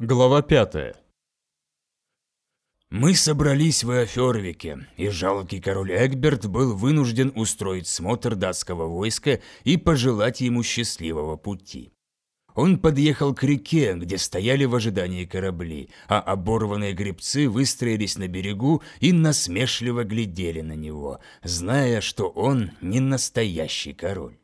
Глава 5 Мы собрались в Эофервике, и жалкий король Эгберт был вынужден устроить смотр датского войска и пожелать ему счастливого пути. Он подъехал к реке, где стояли в ожидании корабли, а оборванные гребцы выстроились на берегу и насмешливо глядели на него, зная, что он не настоящий король.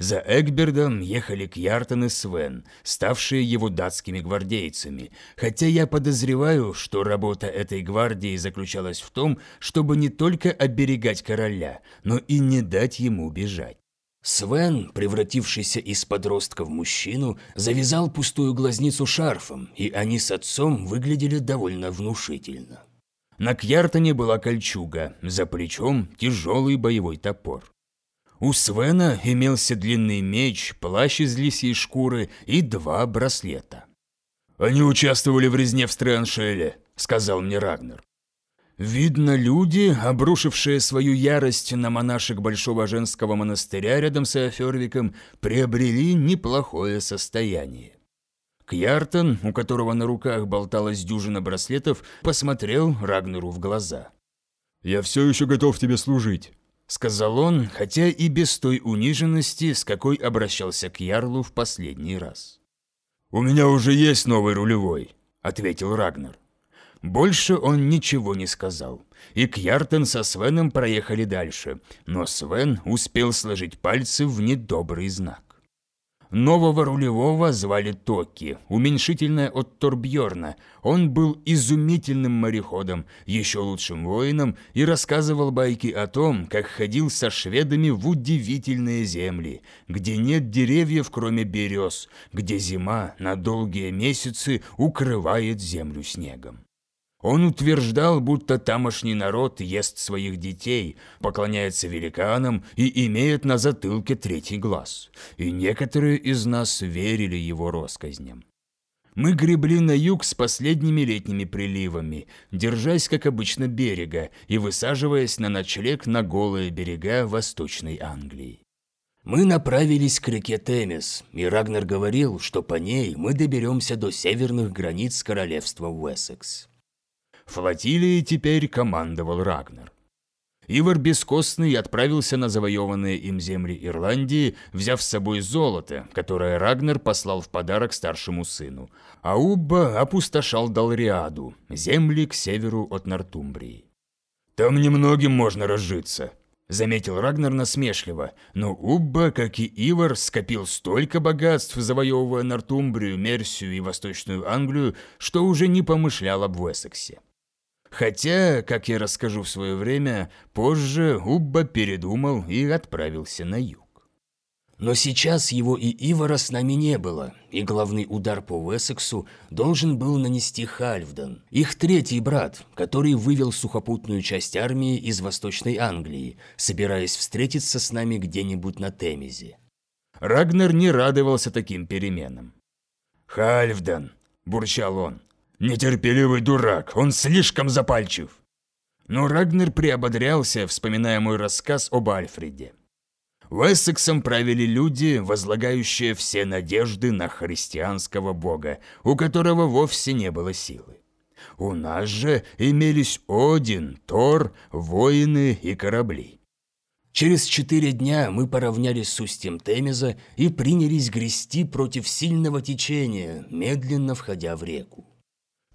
За Эгбердом ехали Кьяртон и Свен, ставшие его датскими гвардейцами, хотя я подозреваю, что работа этой гвардии заключалась в том, чтобы не только оберегать короля, но и не дать ему бежать. Свен, превратившийся из подростка в мужчину, завязал пустую глазницу шарфом, и они с отцом выглядели довольно внушительно. На Кьяртоне была кольчуга, за плечом тяжелый боевой топор. У Свена имелся длинный меч, плащ из лисьей шкуры и два браслета. «Они участвовали в резне в Стрэншеле», — сказал мне Рагнер. Видно, люди, обрушившие свою ярость на монашек Большого женского монастыря рядом с Эофервиком, приобрели неплохое состояние. Кьяртон, у которого на руках болталась дюжина браслетов, посмотрел Рагнеру в глаза. «Я все еще готов тебе служить», сказал он, хотя и без той униженности, с какой обращался к Ярлу в последний раз. «У меня уже есть новый рулевой», — ответил Рагнар. Больше он ничего не сказал, и Кьяртен со Свеном проехали дальше, но Свен успел сложить пальцы в недобрый знак. Нового рулевого звали Токи, уменьшительное от Торбьорна. Он был изумительным мореходом, еще лучшим воином и рассказывал байки о том, как ходил со шведами в удивительные земли, где нет деревьев, кроме берез, где зима на долгие месяцы укрывает землю снегом. Он утверждал, будто тамошний народ ест своих детей, поклоняется великанам и имеет на затылке третий глаз. И некоторые из нас верили его россказням. Мы гребли на юг с последними летними приливами, держась, как обычно, берега и высаживаясь на ночлег на голые берега Восточной Англии. Мы направились к реке Темес, и Рагнер говорил, что по ней мы доберемся до северных границ королевства Уэссекс. Флотилией теперь командовал Рагнар. Ивар Бескостный отправился на завоеванные им земли Ирландии, взяв с собой золото, которое Рагнар послал в подарок старшему сыну, а Убба опустошал Далриаду, земли к северу от Нортумбрии. «Там немногим можно разжиться», — заметил Рагнар насмешливо, но Убба, как и Ивар, скопил столько богатств, завоевывая Нортумбрию, Мерсию и Восточную Англию, что уже не помышлял об Уэссексе. Хотя, как я расскажу в свое время, позже Убба передумал и отправился на юг. Но сейчас его и Ивара с нами не было, и главный удар по Уэссексу должен был нанести Хальфдан, их третий брат, который вывел сухопутную часть армии из Восточной Англии, собираясь встретиться с нами где-нибудь на Темезе. Рагнер не радовался таким переменам. «Хальфдан!» – бурчал он. Нетерпеливый дурак, он слишком запальчив. Но Рагнер приободрялся, вспоминая мой рассказ об Альфреде. Уэссексом правили люди, возлагающие все надежды на христианского бога, у которого вовсе не было силы. У нас же имелись Один, Тор, воины и корабли. Через четыре дня мы поравнялись с устьем Темеза и принялись грести против сильного течения, медленно входя в реку.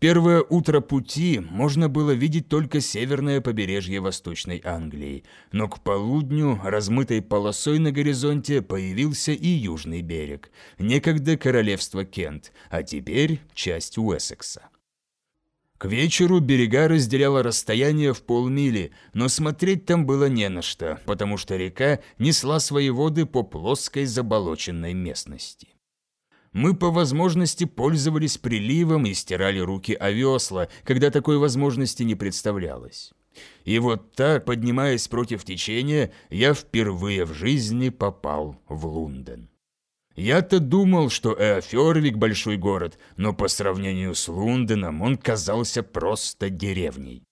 Первое утро пути можно было видеть только северное побережье Восточной Англии, но к полудню, размытой полосой на горизонте, появился и южный берег, некогда королевство Кент, а теперь часть Уэссекса. К вечеру берега разделяло расстояние в полмили, но смотреть там было не на что, потому что река несла свои воды по плоской заболоченной местности. Мы по возможности пользовались приливом и стирали руки о весла, когда такой возможности не представлялось. И вот так, поднимаясь против течения, я впервые в жизни попал в Лондон. Я-то думал, что Эофервик – большой город, но по сравнению с Лондоном он казался просто деревней.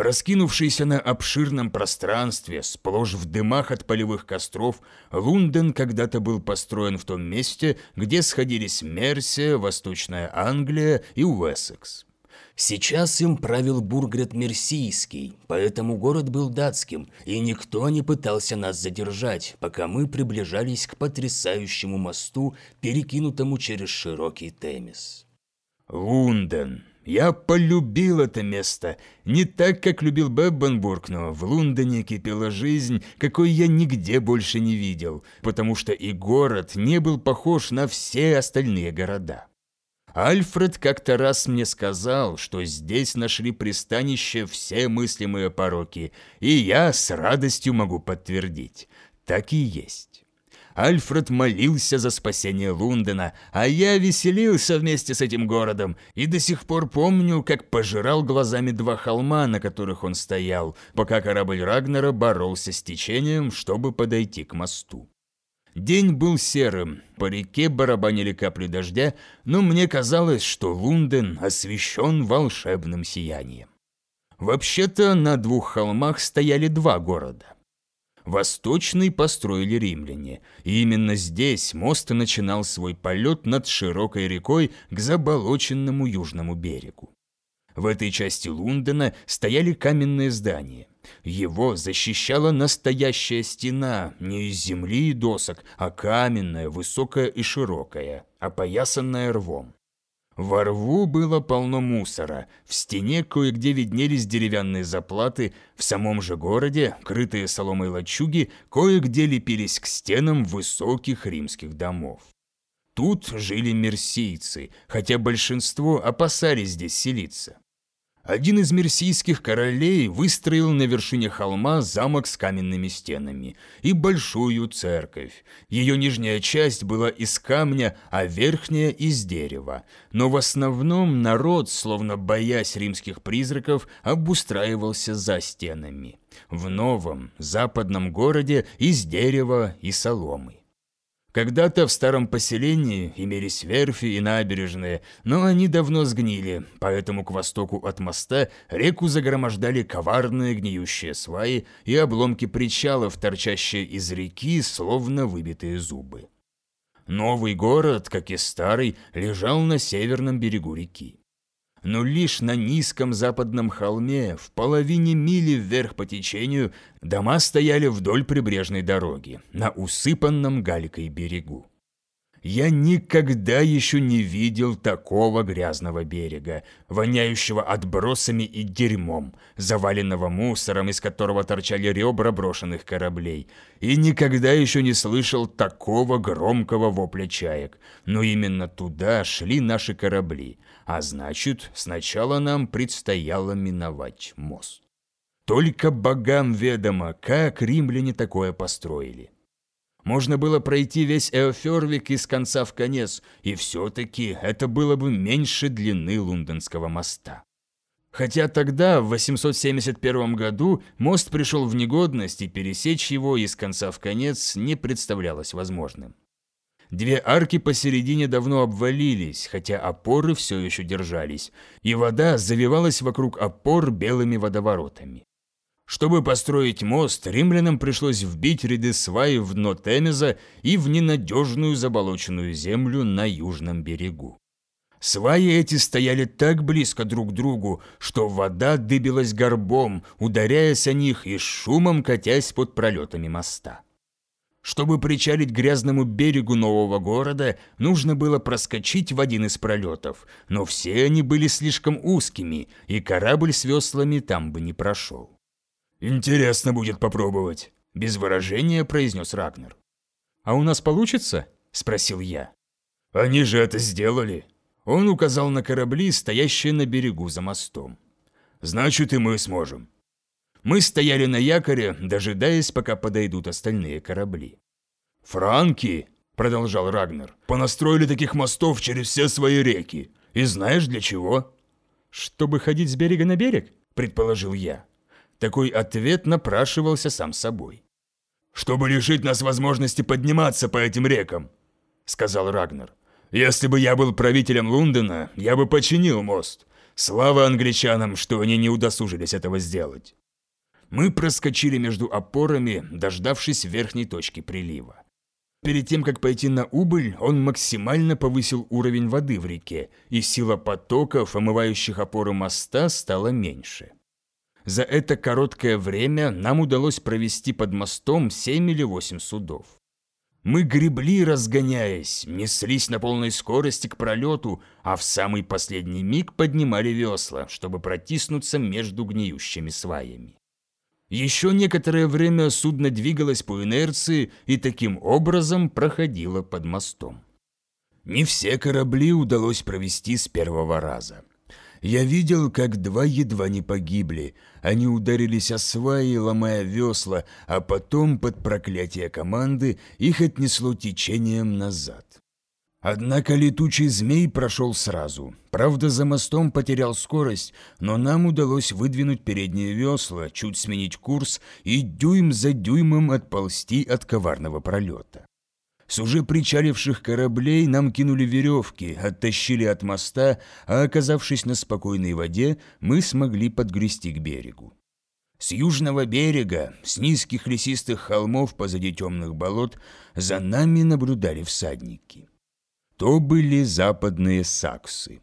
Раскинувшийся на обширном пространстве, сплошь в дымах от полевых костров, Лондон когда-то был построен в том месте, где сходились Мерсия, Восточная Англия и Уэссекс. Сейчас им правил Бургрет Мерсийский, поэтому город был датским, и никто не пытался нас задержать, пока мы приближались к потрясающему мосту, перекинутому через широкий Темис. Лунден. Я полюбил это место. Не так, как любил Беббенбург, но в Лондоне кипела жизнь, какой я нигде больше не видел, потому что и город не был похож на все остальные города. Альфред как-то раз мне сказал, что здесь нашли пристанище все мыслимые пороки, и я с радостью могу подтвердить. Так и есть. Альфред молился за спасение Лондона, а я веселился вместе с этим городом и до сих пор помню, как пожирал глазами два холма, на которых он стоял, пока корабль Рагнера боролся с течением, чтобы подойти к мосту. День был серым, по реке барабанили капли дождя, но мне казалось, что Лунден освещен волшебным сиянием. Вообще-то на двух холмах стояли два города. Восточный построили римляне, и именно здесь мост начинал свой полет над широкой рекой к заболоченному южному берегу. В этой части Лондона стояли каменные здания. Его защищала настоящая стена, не из земли и досок, а каменная, высокая и широкая, опоясанная рвом. Во рву было полно мусора, в стене кое-где виднелись деревянные заплаты, в самом же городе, крытые соломой лачуги, кое-где лепились к стенам высоких римских домов. Тут жили мерсийцы, хотя большинство опасались здесь селиться. Один из мерсийских королей выстроил на вершине холма замок с каменными стенами и большую церковь. Ее нижняя часть была из камня, а верхняя – из дерева. Но в основном народ, словно боясь римских призраков, обустраивался за стенами. В новом, западном городе из дерева и соломы. Когда-то в старом поселении имелись верфи и набережные, но они давно сгнили, поэтому к востоку от моста реку загромождали коварные гниющие сваи и обломки причалов, торчащие из реки, словно выбитые зубы. Новый город, как и старый, лежал на северном берегу реки но лишь на низком западном холме, в половине мили вверх по течению, дома стояли вдоль прибрежной дороги, на усыпанном галькой берегу. Я никогда еще не видел такого грязного берега, воняющего отбросами и дерьмом, заваленного мусором, из которого торчали ребра брошенных кораблей, и никогда еще не слышал такого громкого вопля чаек. Но именно туда шли наши корабли, а значит, сначала нам предстояло миновать мост. Только богам ведомо, как римляне такое построили. Можно было пройти весь Эофервик из конца в конец, и все-таки это было бы меньше длины лондонского моста. Хотя тогда, в 871 году, мост пришел в негодность, и пересечь его из конца в конец не представлялось возможным. Две арки посередине давно обвалились, хотя опоры все еще держались, и вода завивалась вокруг опор белыми водоворотами. Чтобы построить мост, римлянам пришлось вбить ряды сваи в дно Темеза и в ненадежную заболоченную землю на южном берегу. Сваи эти стояли так близко друг к другу, что вода дыбилась горбом, ударяясь о них и шумом катясь под пролетами моста. Чтобы причалить к грязному берегу нового города, нужно было проскочить в один из пролетов, но все они были слишком узкими, и корабль с веслами там бы не прошел. «Интересно будет попробовать», – без выражения произнес Рагнер. «А у нас получится?» – спросил я. «Они же это сделали». Он указал на корабли, стоящие на берегу за мостом. «Значит, и мы сможем». Мы стояли на якоре, дожидаясь, пока подойдут остальные корабли. «Франки», – продолжал Рагнер, – «понастроили таких мостов через все свои реки. И знаешь для чего?» «Чтобы ходить с берега на берег?» – предположил я. Такой ответ напрашивался сам собой. «Чтобы лишить нас возможности подниматься по этим рекам», — сказал Рагнар. «Если бы я был правителем Лондона, я бы починил мост. Слава англичанам, что они не удосужились этого сделать. Мы проскочили между опорами, дождавшись верхней точки прилива. Перед тем, как пойти на убыль, он максимально повысил уровень воды в реке, и сила потоков, омывающих опоры моста, стала меньше. За это короткое время нам удалось провести под мостом 7 или 8 судов. Мы гребли, разгоняясь, неслись на полной скорости к пролету, а в самый последний миг поднимали весла, чтобы протиснуться между гниющими сваями. Еще некоторое время судно двигалось по инерции и таким образом проходило под мостом. Не все корабли удалось провести с первого раза. Я видел, как два едва не погибли. Они ударились о сваи, ломая весла, а потом, под проклятие команды, их отнесло течением назад. Однако летучий змей прошел сразу. Правда, за мостом потерял скорость, но нам удалось выдвинуть передние весла, чуть сменить курс и дюйм за дюймом отползти от коварного пролета. С уже причаливших кораблей нам кинули веревки, оттащили от моста, а оказавшись на спокойной воде, мы смогли подгрести к берегу. С южного берега, с низких лесистых холмов позади темных болот, за нами наблюдали всадники. То были западные саксы.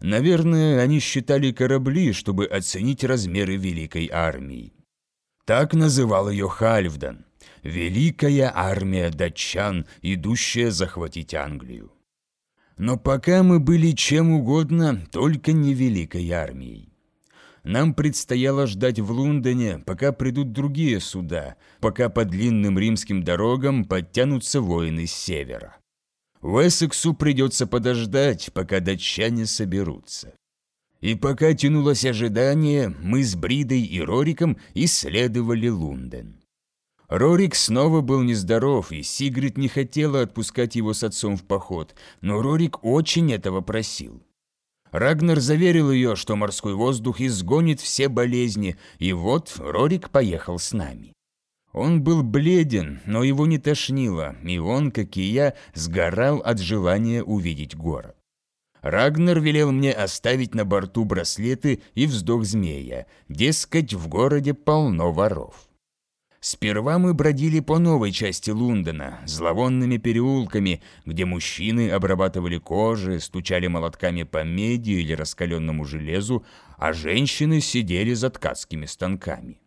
Наверное, они считали корабли, чтобы оценить размеры великой армии. Так называл ее Хальфдан. Великая армия датчан, идущая захватить Англию. Но пока мы были чем угодно, только не великой армией. Нам предстояло ждать в Лондоне, пока придут другие суда, пока по длинным римским дорогам подтянутся воины с севера. В Эссексу придется подождать, пока датчане соберутся. И пока тянулось ожидание, мы с Бридой и Рориком исследовали Лунден. Рорик снова был нездоров, и Сигрид не хотела отпускать его с отцом в поход, но Рорик очень этого просил. Рагнар заверил ее, что морской воздух изгонит все болезни, и вот Рорик поехал с нами. Он был бледен, но его не тошнило, и он, как и я, сгорал от желания увидеть город. Рагнер велел мне оставить на борту браслеты и вздох змея, дескать, в городе полно воров. Сперва мы бродили по новой части Лондона, зловонными переулками, где мужчины обрабатывали кожи, стучали молотками по меди или раскаленному железу, а женщины сидели за ткацкими станками.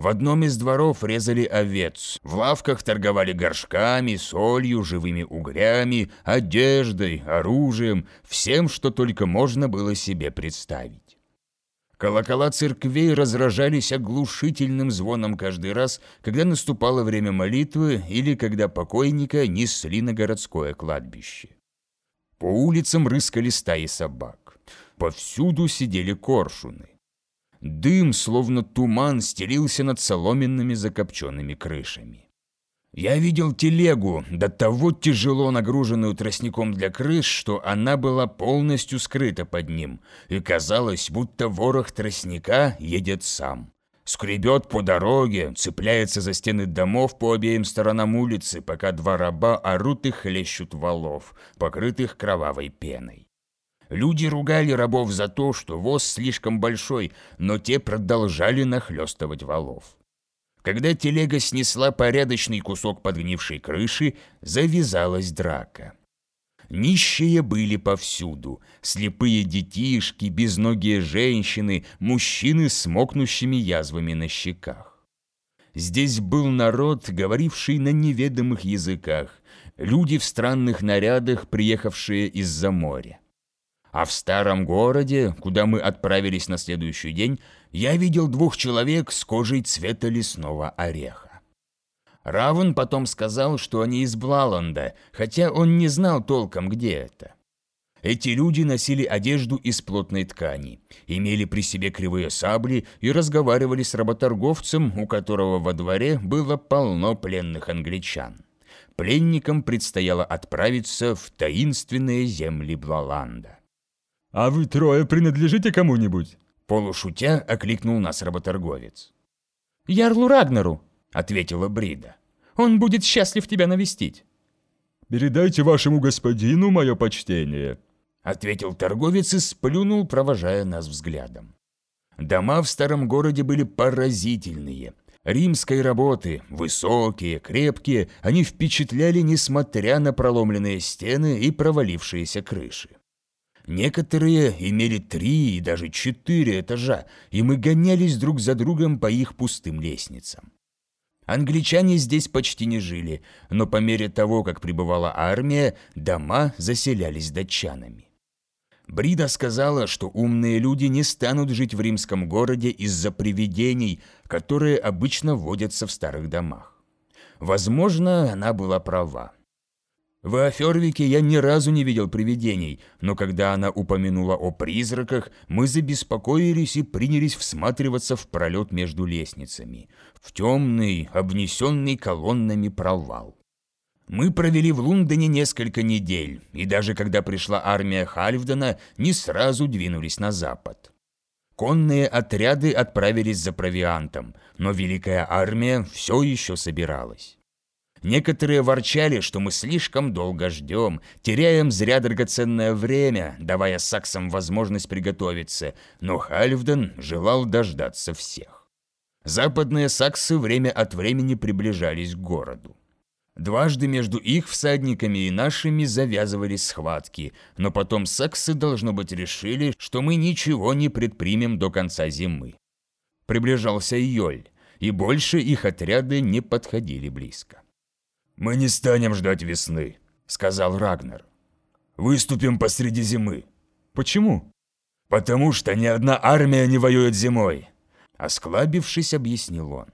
В одном из дворов резали овец, в лавках торговали горшками, солью, живыми угрями, одеждой, оружием, всем, что только можно было себе представить. Колокола церквей разражались оглушительным звоном каждый раз, когда наступало время молитвы или когда покойника несли на городское кладбище. По улицам рыскали стаи собак. Повсюду сидели коршуны. Дым, словно туман, стелился над соломенными закопченными крышами. Я видел телегу, до того тяжело нагруженную тростником для крыш, что она была полностью скрыта под ним, и казалось, будто ворох тростника едет сам. Скребет по дороге, цепляется за стены домов по обеим сторонам улицы, пока два раба орут и хлещут валов, покрытых кровавой пеной. Люди ругали рабов за то, что воз слишком большой, но те продолжали нахлестывать валов. Когда телега снесла порядочный кусок подгнившей крыши, завязалась драка. Нищие были повсюду. Слепые детишки, безногие женщины, мужчины с мокнущими язвами на щеках. Здесь был народ, говоривший на неведомых языках, люди в странных нарядах, приехавшие из-за моря. А в старом городе, куда мы отправились на следующий день, я видел двух человек с кожей цвета лесного ореха. Равен потом сказал, что они из Блаланда, хотя он не знал толком, где это. Эти люди носили одежду из плотной ткани, имели при себе кривые сабли и разговаривали с работорговцем, у которого во дворе было полно пленных англичан. Пленникам предстояло отправиться в таинственные земли Блаланда. «А вы трое принадлежите кому-нибудь?» Полушутя окликнул нас работорговец. «Ярлу Рагнару», — ответила Брида. «Он будет счастлив тебя навестить». «Передайте вашему господину мое почтение». — ответил торговец и сплюнул, провожая нас взглядом. Дома в старом городе были поразительные. Римской работы, высокие, крепкие, они впечатляли, несмотря на проломленные стены и провалившиеся крыши. Некоторые имели три и даже четыре этажа, и мы гонялись друг за другом по их пустым лестницам. Англичане здесь почти не жили, но по мере того, как прибывала армия, дома заселялись датчанами. Брида сказала, что умные люди не станут жить в римском городе из-за привидений, которые обычно водятся в старых домах. Возможно, она была права. В Афервике я ни разу не видел привидений, но когда она упомянула о призраках, мы забеспокоились и принялись всматриваться в пролет между лестницами, в темный, обнесенный колоннами провал. Мы провели в Лондоне несколько недель, и даже когда пришла армия Хальфдена, не сразу двинулись на запад. Конные отряды отправились за провиантом, но Великая Армия все еще собиралась. Некоторые ворчали, что мы слишком долго ждем, теряем зря драгоценное время, давая саксам возможность приготовиться, но Хальфден желал дождаться всех. Западные саксы время от времени приближались к городу. Дважды между их всадниками и нашими завязывались схватки, но потом саксы, должно быть, решили, что мы ничего не предпримем до конца зимы. Приближался июль, и больше их отряды не подходили близко. «Мы не станем ждать весны», — сказал Рагнер. «Выступим посреди зимы». «Почему?» «Потому что ни одна армия не воюет зимой», — осклабившись, объяснил он.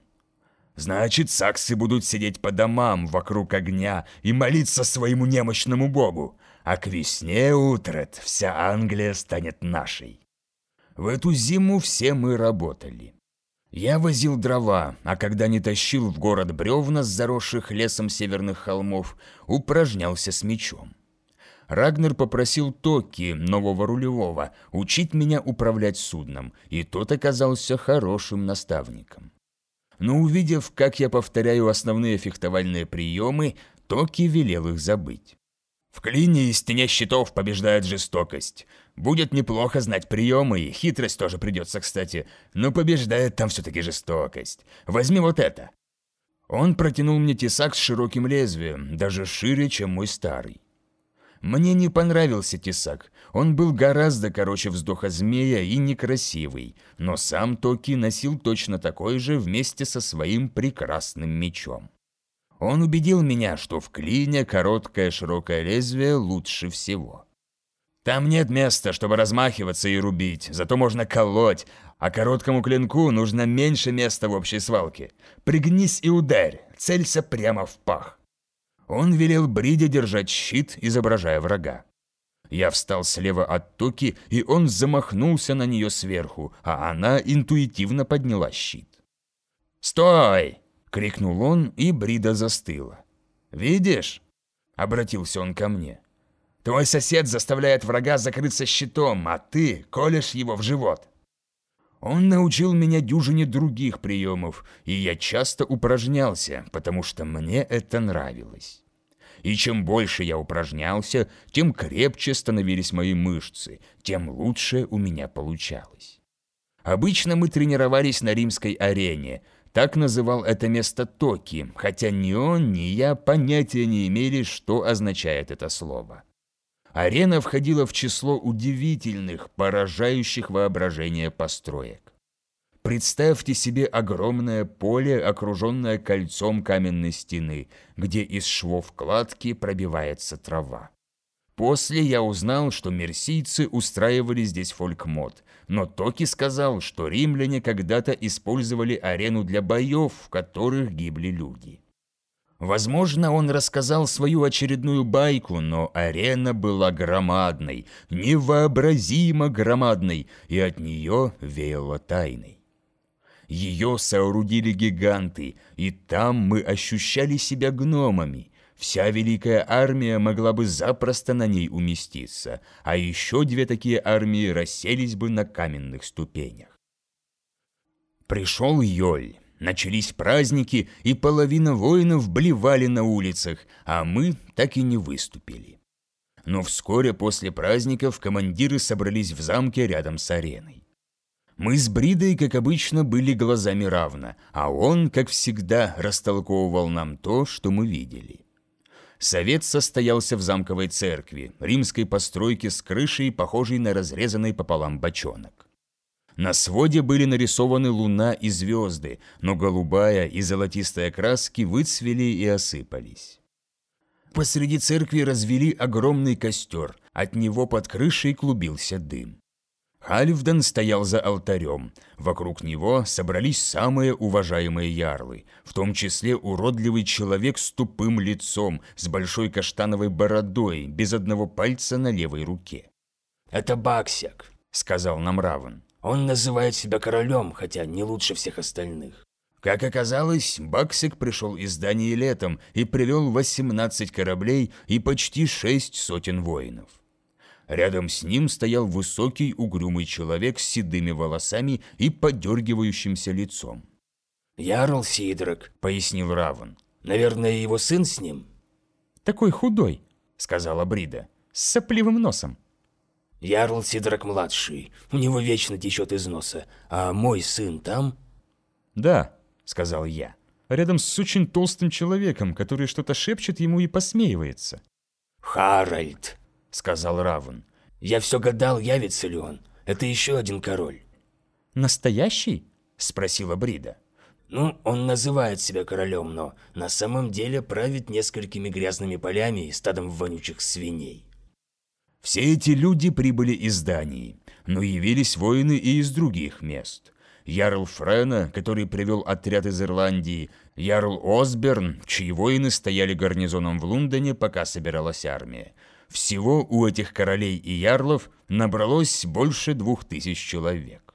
Значит, саксы будут сидеть по домам вокруг огня и молиться своему немощному богу, а к весне, Утрет, вся Англия станет нашей. В эту зиму все мы работали. Я возил дрова, а когда не тащил в город бревна с заросших лесом северных холмов, упражнялся с мечом. Рагнер попросил Токи, нового рулевого, учить меня управлять судном, и тот оказался хорошим наставником но увидев, как я повторяю основные фехтовальные приемы, Токи велел их забыть. В клине и стене щитов побеждает жестокость. Будет неплохо знать приемы, и хитрость тоже придется, кстати, но побеждает там все-таки жестокость. Возьми вот это. Он протянул мне тесак с широким лезвием, даже шире, чем мой старый. Мне не понравился тесак. Он был гораздо короче вздоха змея и некрасивый, но сам Токи носил точно такой же вместе со своим прекрасным мечом. Он убедил меня, что в клине короткое широкое лезвие лучше всего. Там нет места, чтобы размахиваться и рубить, зато можно колоть, а короткому клинку нужно меньше места в общей свалке. Пригнись и ударь, целься прямо в пах. Он велел Бриде держать щит, изображая врага. Я встал слева от Токи, и он замахнулся на нее сверху, а она интуитивно подняла щит. «Стой!» — крикнул он, и Брида застыла. «Видишь?» — обратился он ко мне. «Твой сосед заставляет врага закрыться щитом, а ты колешь его в живот». Он научил меня дюжине других приемов, и я часто упражнялся, потому что мне это нравилось. И чем больше я упражнялся, тем крепче становились мои мышцы, тем лучше у меня получалось. Обычно мы тренировались на римской арене, так называл это место Токи, хотя ни он, ни я понятия не имели, что означает это слово. Арена входила в число удивительных, поражающих воображение построек. Представьте себе огромное поле, окруженное кольцом каменной стены, где из швов кладки пробивается трава. После я узнал, что мерсийцы устраивали здесь фолькмод, но Токи сказал, что римляне когда-то использовали арену для боев, в которых гибли люди. Возможно, он рассказал свою очередную байку, но арена была громадной, невообразимо громадной, и от нее веяло тайной. Ее соорудили гиганты, и там мы ощущали себя гномами. Вся великая армия могла бы запросто на ней уместиться, а еще две такие армии расселись бы на каменных ступенях. Пришел Йоль. Начались праздники, и половина воинов блевали на улицах, а мы так и не выступили. но вскоре после праздников командиры собрались в замке рядом с ареной. Мы с Бридой, как обычно, были глазами равно, а он, как всегда, растолковывал нам то, что мы видели. Совет состоялся в замковой церкви, римской постройке с крышей, похожей на разрезанный пополам бочонок. На своде были нарисованы луна и звезды, но голубая и золотистая краски выцвели и осыпались. Посреди церкви развели огромный костер, от него под крышей клубился дым. Хальфден стоял за алтарем. Вокруг него собрались самые уважаемые ярлы, в том числе уродливый человек с тупым лицом, с большой каштановой бородой, без одного пальца на левой руке. «Это Баксяк», — сказал нам Равен. «Он называет себя королем, хотя не лучше всех остальных». Как оказалось, Баксик пришел из Дании летом и привел 18 кораблей и почти шесть сотен воинов. Рядом с ним стоял высокий угрюмый человек с седыми волосами и подергивающимся лицом. «Ярл Сидрак», — пояснил Раван. «Наверное, его сын с ним?» «Такой худой», — сказала Брида, — «с сопливым носом». «Ярл Сидрак-младший. У него вечно течет из носа. А мой сын там?» «Да», — сказал я, — «рядом с очень толстым человеком, который что-то шепчет ему и посмеивается». «Харальд», — сказал Равен. «Я все гадал, явится ли он. Это еще один король». «Настоящий?» — спросила Брида. «Ну, он называет себя королем, но на самом деле правит несколькими грязными полями и стадом вонючих свиней». Все эти люди прибыли из Дании, но явились воины и из других мест. Ярл Френа, который привел отряд из Ирландии, Ярл Осберн, чьи воины стояли гарнизоном в Лондоне, пока собиралась армия, всего у этих королей и ярлов набралось больше двух тысяч человек.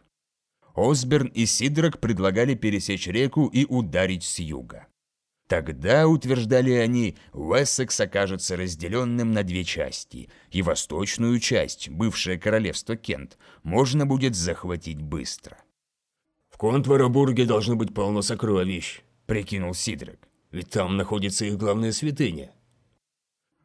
Осберн и Сидрак предлагали пересечь реку и ударить с юга. Тогда, утверждали они, Уэссекс окажется разделенным на две части, и восточную часть, бывшее королевство Кент, можно будет захватить быстро. «В Контварабурге должно быть полно сокровищ», — прикинул Сидрак. «Ведь там находится их главная святыня».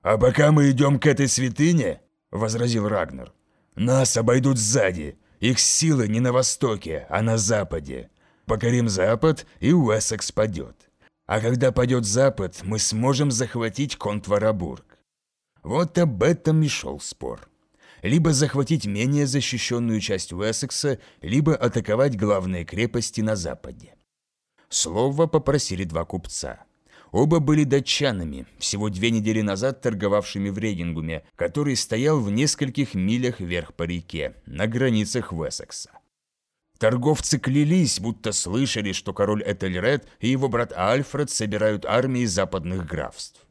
«А пока мы идем к этой святыне, — возразил Рагнар, — нас обойдут сзади. Их силы не на востоке, а на западе. Покорим запад, и Уэссекс падет. А когда падет запад, мы сможем захватить Контварабург». Вот об этом и шел спор. Либо захватить менее защищенную часть Уэссекса, либо атаковать главные крепости на западе. Слово попросили два купца. Оба были датчанами, всего две недели назад торговавшими в Регингуме, который стоял в нескольких милях вверх по реке, на границах Вессекса. Торговцы клялись, будто слышали, что король Этельред и его брат Альфред собирают армии западных графств.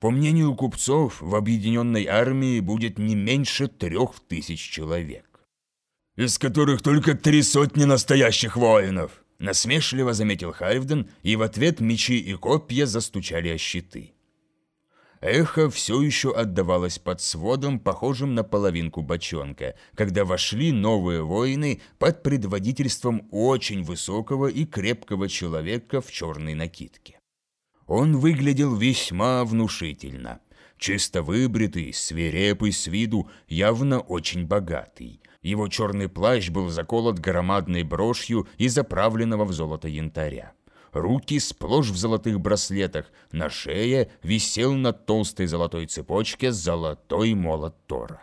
По мнению купцов, в объединенной армии будет не меньше трех тысяч человек. «Из которых только три сотни настоящих воинов», Насмешливо заметил Хайвден, и в ответ мечи и копья застучали о щиты. Эхо все еще отдавалось под сводом, похожим на половинку бочонка, когда вошли новые воины под предводительством очень высокого и крепкого человека в черной накидке. Он выглядел весьма внушительно. Чисто выбритый, свирепый с виду, явно очень богатый. Его черный плащ был заколот громадной брошью из заправленного в золото янтаря. Руки сплошь в золотых браслетах, на шее висел на толстой золотой цепочке золотой молот Тора.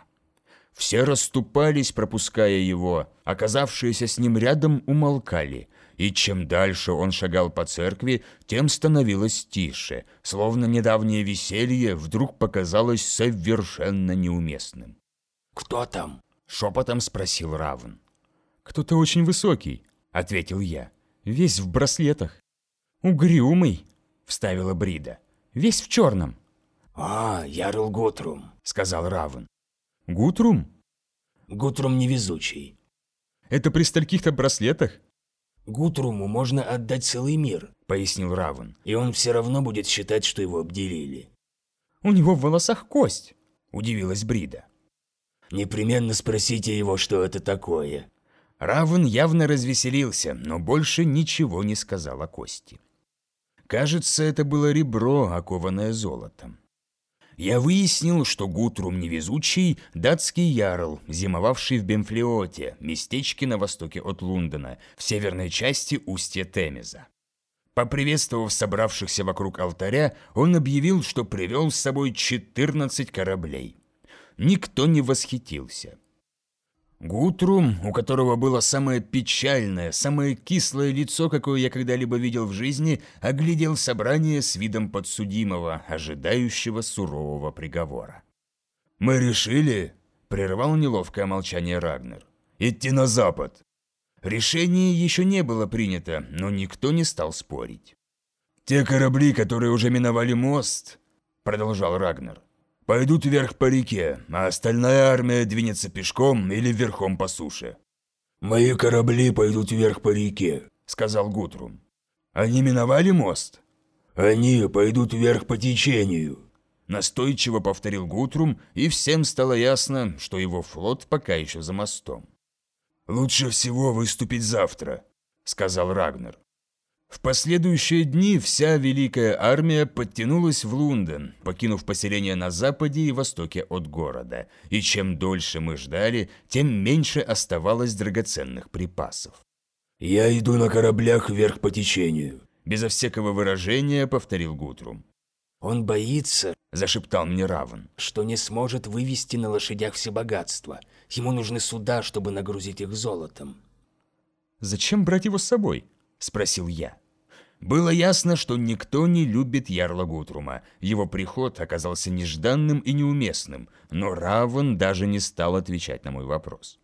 Все расступались, пропуская его, оказавшиеся с ним рядом умолкали, и чем дальше он шагал по церкви, тем становилось тише, словно недавнее веселье вдруг показалось совершенно неуместным. «Кто там?» Шепотом спросил Равн. «Кто-то очень высокий», — ответил я. «Весь в браслетах». «Угрюмый», — вставила Брида. «Весь в черном». «А, Ярл Гутрум», — сказал Равн. «Гутрум?» «Гутрум невезучий». «Это при стольких-то браслетах?» «Гутруму можно отдать целый мир», — пояснил Равн, «и он все равно будет считать, что его обделили». «У него в волосах кость», — удивилась Брида. Непременно спросите его, что это такое». Равен явно развеселился, но больше ничего не сказал о кости. Кажется, это было ребро, окованное золотом. Я выяснил, что Гутрум Невезучий – датский ярл, зимовавший в Бемфлиоте, местечке на востоке от Лондона, в северной части устья Темеза. Поприветствовав собравшихся вокруг алтаря, он объявил, что привел с собой 14 кораблей. Никто не восхитился. Гутрум, у которого было самое печальное, самое кислое лицо, какое я когда-либо видел в жизни, оглядел собрание с видом подсудимого, ожидающего сурового приговора. «Мы решили», — прервал неловкое молчание Рагнер, — «идти на запад». Решение еще не было принято, но никто не стал спорить. «Те корабли, которые уже миновали мост», — продолжал Рагнер, — «пойдут вверх по реке, а остальная армия двинется пешком или верхом по суше». «Мои корабли пойдут вверх по реке», — сказал Гутрум. «Они миновали мост?» «Они пойдут вверх по течению», — настойчиво повторил Гутрум, и всем стало ясно, что его флот пока еще за мостом. «Лучше всего выступить завтра», — сказал Рагнер. В последующие дни вся Великая Армия подтянулась в Лондон, покинув поселение на западе и востоке от города, и чем дольше мы ждали, тем меньше оставалось драгоценных припасов. «Я иду на кораблях вверх по течению», — безо всякого выражения повторил Гутрум. «Он боится», — зашептал мне Раван, — «что не сможет вывести на лошадях все богатства. Ему нужны суда, чтобы нагрузить их золотом». «Зачем брать его с собой?» – спросил я. Было ясно, что никто не любит Ярла Гутрума. Его приход оказался нежданным и неуместным, но Раван даже не стал отвечать на мой вопрос.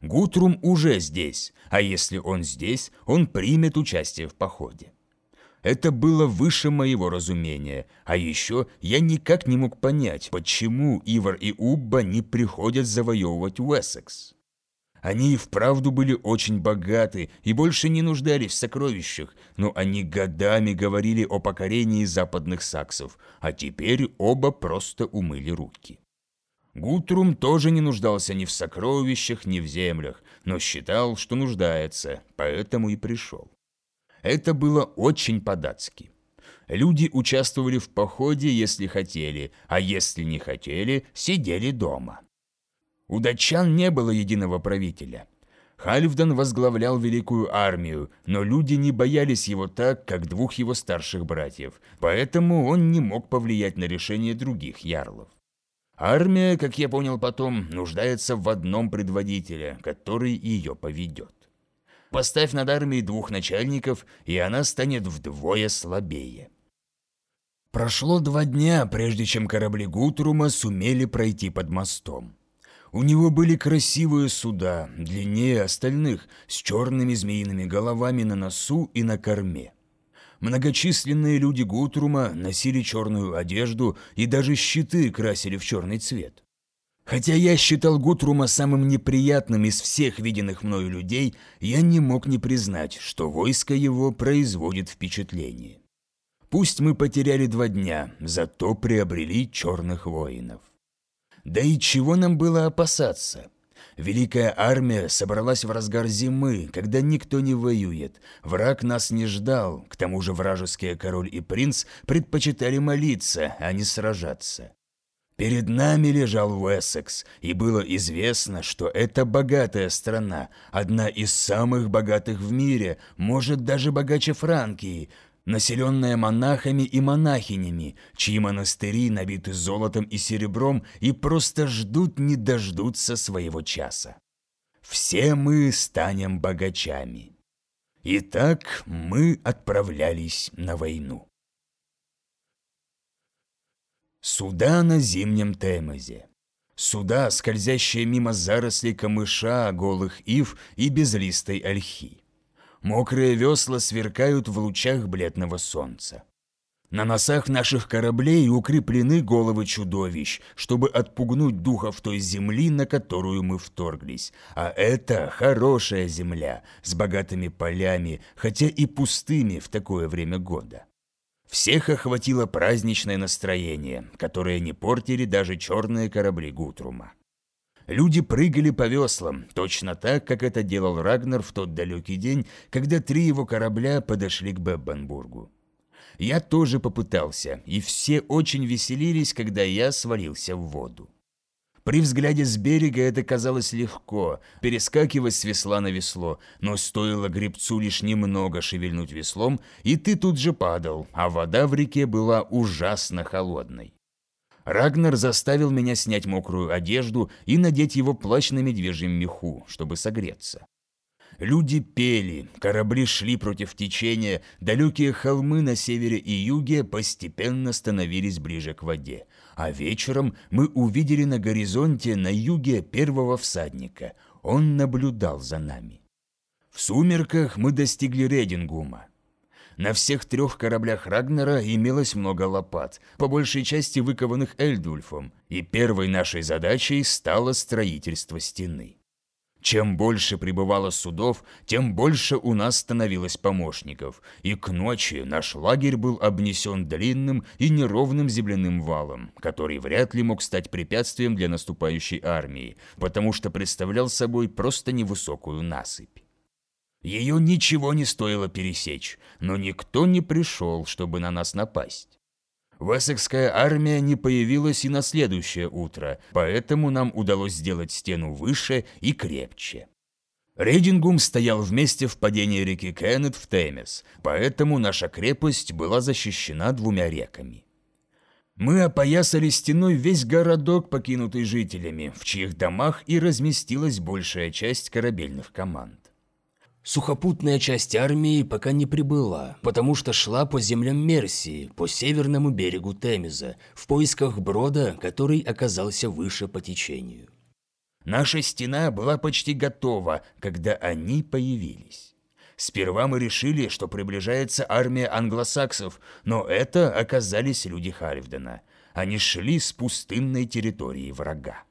Гутрум уже здесь, а если он здесь, он примет участие в походе. Это было выше моего разумения, а еще я никак не мог понять, почему Ивар и Убба не приходят завоевывать Уэссекс. Они и вправду были очень богаты и больше не нуждались в сокровищах, но они годами говорили о покорении западных саксов, а теперь оба просто умыли руки. Гутрум тоже не нуждался ни в сокровищах, ни в землях, но считал, что нуждается, поэтому и пришел. Это было очень по-датски. Люди участвовали в походе, если хотели, а если не хотели, сидели дома. У датчан не было единого правителя. Хальфдан возглавлял великую армию, но люди не боялись его так, как двух его старших братьев, поэтому он не мог повлиять на решение других ярлов. Армия, как я понял потом, нуждается в одном предводителе, который ее поведет. Поставь над армией двух начальников, и она станет вдвое слабее. Прошло два дня, прежде чем корабли Гутрума сумели пройти под мостом. У него были красивые суда, длиннее остальных, с черными змеиными головами на носу и на корме. Многочисленные люди Гутрума носили черную одежду и даже щиты красили в черный цвет. Хотя я считал Гутрума самым неприятным из всех виденных мною людей, я не мог не признать, что войско его производит впечатление. Пусть мы потеряли два дня, зато приобрели черных воинов. Да и чего нам было опасаться? Великая армия собралась в разгар зимы, когда никто не воюет. Враг нас не ждал, к тому же вражеские король и принц предпочитали молиться, а не сражаться. Перед нами лежал Уэссекс, и было известно, что это богатая страна, одна из самых богатых в мире, может даже богаче Франкии, населенная монахами и монахинями, чьи монастыри набиты золотом и серебром и просто ждут не дождутся своего часа. Все мы станем богачами. Итак, мы отправлялись на войну. Суда на зимнем Темезе. Суда, скользящие мимо зарослей камыша, голых ив и безлистой ольхи. Мокрые весла сверкают в лучах бледного солнца. На носах наших кораблей укреплены головы чудовищ, чтобы отпугнуть духов той земли, на которую мы вторглись. А это хорошая земля, с богатыми полями, хотя и пустыми в такое время года. Всех охватило праздничное настроение, которое не портили даже черные корабли Гутрума. Люди прыгали по веслам, точно так, как это делал Рагнар в тот далекий день, когда три его корабля подошли к Беббенбургу. Я тоже попытался, и все очень веселились, когда я свалился в воду. При взгляде с берега это казалось легко, перескакивать с весла на весло, но стоило гребцу лишь немного шевельнуть веслом, и ты тут же падал, а вода в реке была ужасно холодной. Рагнар заставил меня снять мокрую одежду и надеть его плащ на медвежьем меху, чтобы согреться. Люди пели, корабли шли против течения, далекие холмы на севере и юге постепенно становились ближе к воде. А вечером мы увидели на горизонте на юге первого всадника. Он наблюдал за нами. В сумерках мы достигли Редингума. На всех трех кораблях Рагнера имелось много лопат, по большей части выкованных Эльдульфом, и первой нашей задачей стало строительство стены. Чем больше прибывало судов, тем больше у нас становилось помощников, и к ночи наш лагерь был обнесен длинным и неровным земляным валом, который вряд ли мог стать препятствием для наступающей армии, потому что представлял собой просто невысокую насыпь. Ее ничего не стоило пересечь, но никто не пришел, чтобы на нас напасть. Вессекская армия не появилась и на следующее утро, поэтому нам удалось сделать стену выше и крепче. Рейдингум стоял в месте впадения реки Кеннет в Темес, поэтому наша крепость была защищена двумя реками. Мы опоясали стеной весь городок, покинутый жителями, в чьих домах и разместилась большая часть корабельных команд. Сухопутная часть армии пока не прибыла, потому что шла по землям Мерсии, по северному берегу Темеза, в поисках брода, который оказался выше по течению. Наша стена была почти готова, когда они появились. Сперва мы решили, что приближается армия англосаксов, но это оказались люди Харивдена. Они шли с пустынной территории врага.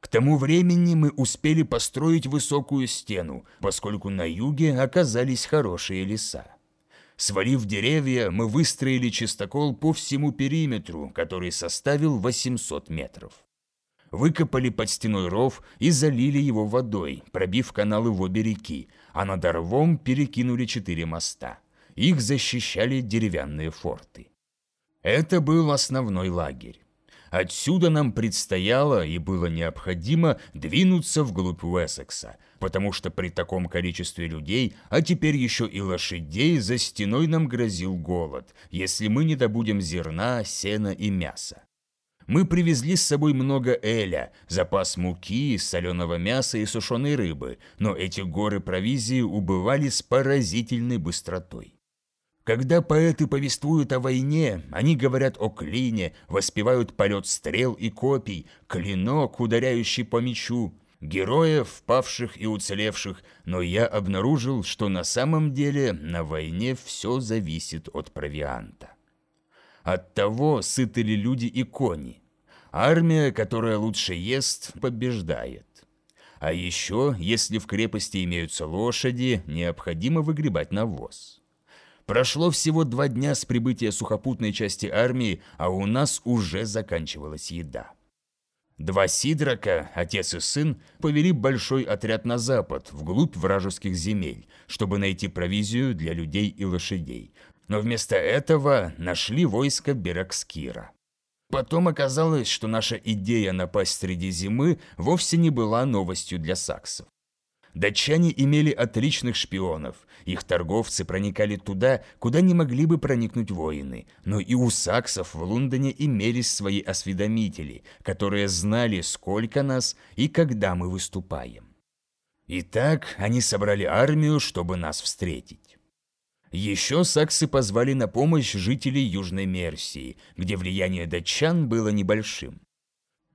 К тому времени мы успели построить высокую стену, поскольку на юге оказались хорошие леса. Свалив деревья, мы выстроили чистокол по всему периметру, который составил 800 метров. Выкопали под стеной ров и залили его водой, пробив каналы в обе реки, а над рвом перекинули четыре моста. Их защищали деревянные форты. Это был основной лагерь. Отсюда нам предстояло и было необходимо двинуться вглубь Уэссекса, потому что при таком количестве людей, а теперь еще и лошадей, за стеной нам грозил голод, если мы не добудем зерна, сена и мяса. Мы привезли с собой много эля, запас муки, соленого мяса и сушеной рыбы, но эти горы провизии убывали с поразительной быстротой. Когда поэты повествуют о войне, они говорят о клине, воспевают полет стрел и копий, клинок, ударяющий по мечу, героев, павших и уцелевших, но я обнаружил, что на самом деле на войне все зависит от провианта. От того, сыты ли люди и кони. Армия, которая лучше ест, побеждает. А еще, если в крепости имеются лошади, необходимо выгребать навоз. Прошло всего два дня с прибытия сухопутной части армии, а у нас уже заканчивалась еда. Два Сидрака, отец и сын, повели большой отряд на запад, вглубь вражеских земель, чтобы найти провизию для людей и лошадей. Но вместо этого нашли войско Беракскира. Потом оказалось, что наша идея напасть среди зимы вовсе не была новостью для саксов. Датчане имели отличных шпионов. Их торговцы проникали туда, куда не могли бы проникнуть воины. Но и у саксов в Лондоне имелись свои осведомители, которые знали, сколько нас и когда мы выступаем. Итак, они собрали армию, чтобы нас встретить. Еще саксы позвали на помощь жителей Южной Мерсии, где влияние датчан было небольшим.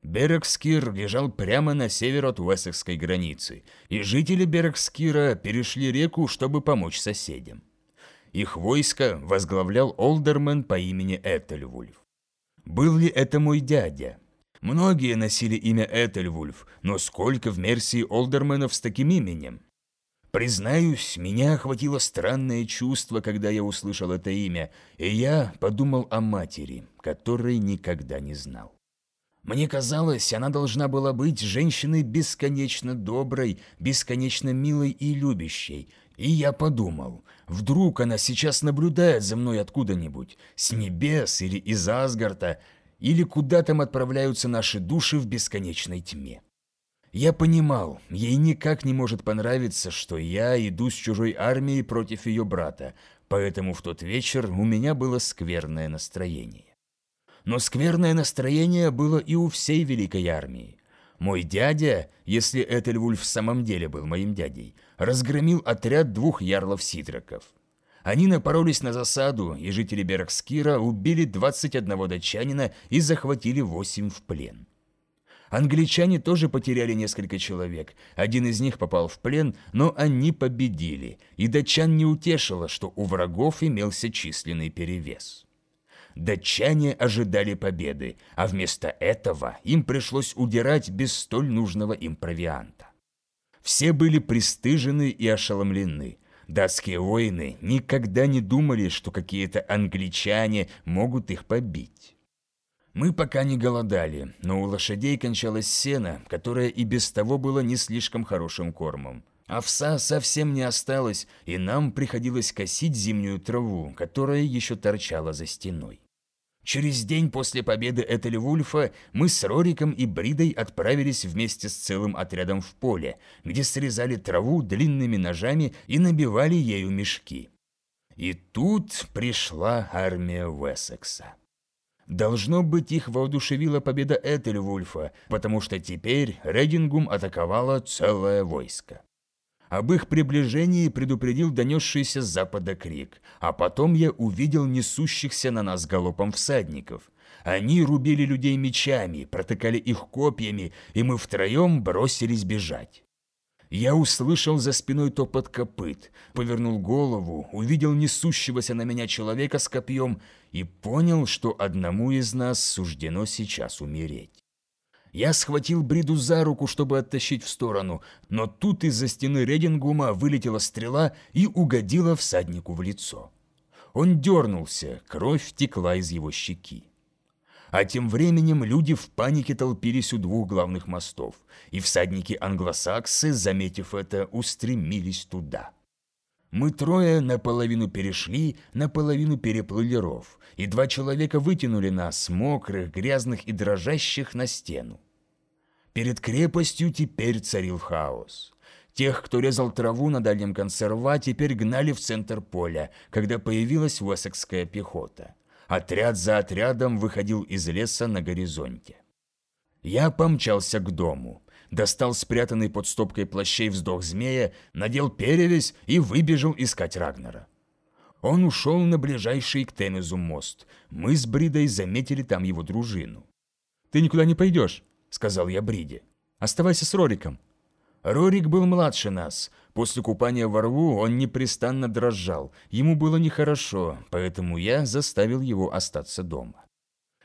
Берекскир лежал прямо на север от Уэссекской границы, и жители Берекскира перешли реку, чтобы помочь соседям. Их войско возглавлял олдермен по имени Этельвульф. Был ли это мой дядя? Многие носили имя Этельвульф, но сколько в Мерсии олдерменов с таким именем? Признаюсь, меня охватило странное чувство, когда я услышал это имя, и я подумал о матери, которой никогда не знал. Мне казалось, она должна была быть женщиной бесконечно доброй, бесконечно милой и любящей, И я подумал, вдруг она сейчас наблюдает за мной откуда-нибудь, с небес или из Асгарта, или куда там отправляются наши души в бесконечной тьме. Я понимал, ей никак не может понравиться, что я иду с чужой армией против ее брата, поэтому в тот вечер у меня было скверное настроение. Но скверное настроение было и у всей Великой Армии. Мой дядя, если Этельвульф в самом деле был моим дядей, разгромил отряд двух ярлов-сидраков. Они напоролись на засаду, и жители Беркскира убили 21 датчанина и захватили 8 в плен. Англичане тоже потеряли несколько человек. Один из них попал в плен, но они победили, и датчан не утешило, что у врагов имелся численный перевес. Датчане ожидали победы, а вместо этого им пришлось удирать без столь нужного им провианта. Все были пристыжены и ошеломлены. Датские воины никогда не думали, что какие-то англичане могут их побить. Мы пока не голодали, но у лошадей кончалось сено, которое и без того было не слишком хорошим кормом. Овса совсем не осталось, и нам приходилось косить зимнюю траву, которая еще торчала за стеной. Через день после победы Этельвульфа мы с Рориком и Бридой отправились вместе с целым отрядом в поле, где срезали траву длинными ножами и набивали ею мешки. И тут пришла армия Уэссекса. Должно быть, их воодушевила победа Этельвульфа, потому что теперь Редингум атаковало целое войско. Об их приближении предупредил донесшийся с запада крик, а потом я увидел несущихся на нас галопом всадников. Они рубили людей мечами, протыкали их копьями, и мы втроем бросились бежать. Я услышал за спиной топот копыт, повернул голову, увидел несущегося на меня человека с копьем и понял, что одному из нас суждено сейчас умереть. Я схватил Бриду за руку, чтобы оттащить в сторону, но тут из-за стены Редингума вылетела стрела и угодила всаднику в лицо. Он дернулся, кровь текла из его щеки. А тем временем люди в панике толпились у двух главных мостов, и всадники-англосаксы, заметив это, устремились туда. Мы трое наполовину перешли, наполовину переплыли ров, и два человека вытянули нас, мокрых, грязных и дрожащих, на стену. Перед крепостью теперь царил хаос. Тех, кто резал траву на дальнем конце рва, теперь гнали в центр поля, когда появилась уэссекская пехота. Отряд за отрядом выходил из леса на горизонте. Я помчался к дому достал спрятанный под стопкой плащей вздох змея, надел перевязь и выбежал искать Рагнера. Он ушел на ближайший к Темезу мост. Мы с Бридой заметили там его дружину. «Ты никуда не пойдешь», — сказал я Бриде. «Оставайся с Рориком». Рорик был младше нас. После купания во рву он непрестанно дрожал. Ему было нехорошо, поэтому я заставил его остаться дома.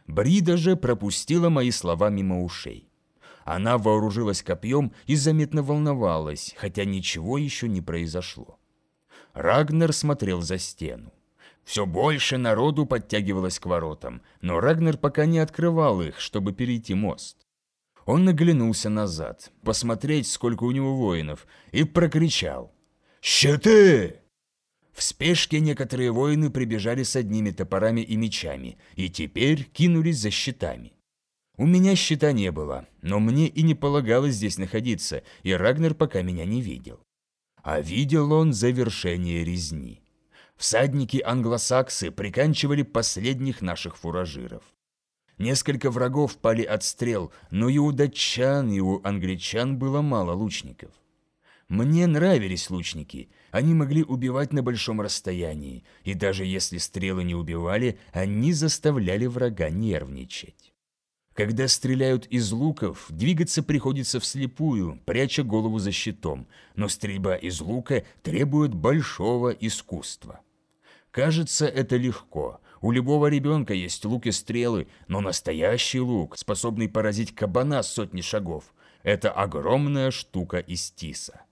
Брида же пропустила мои слова мимо ушей. Она вооружилась копьем и заметно волновалась, хотя ничего еще не произошло. Рагнер смотрел за стену. Все больше народу подтягивалось к воротам, но Рагнер пока не открывал их, чтобы перейти мост. Он наглянулся назад, посмотреть, сколько у него воинов, и прокричал «Щиты!». В спешке некоторые воины прибежали с одними топорами и мечами, и теперь кинулись за щитами. У меня щита не было, но мне и не полагалось здесь находиться, и Рагнер пока меня не видел. А видел он завершение резни. Всадники-англосаксы приканчивали последних наших фуражиров. Несколько врагов пали от стрел, но и у датчан, и у англичан было мало лучников. Мне нравились лучники, они могли убивать на большом расстоянии, и даже если стрелы не убивали, они заставляли врага нервничать. Когда стреляют из луков, двигаться приходится вслепую, пряча голову за щитом, но стрельба из лука требует большого искусства. Кажется, это легко. У любого ребенка есть лук и стрелы, но настоящий лук, способный поразить кабана сотни шагов, это огромная штука из тиса.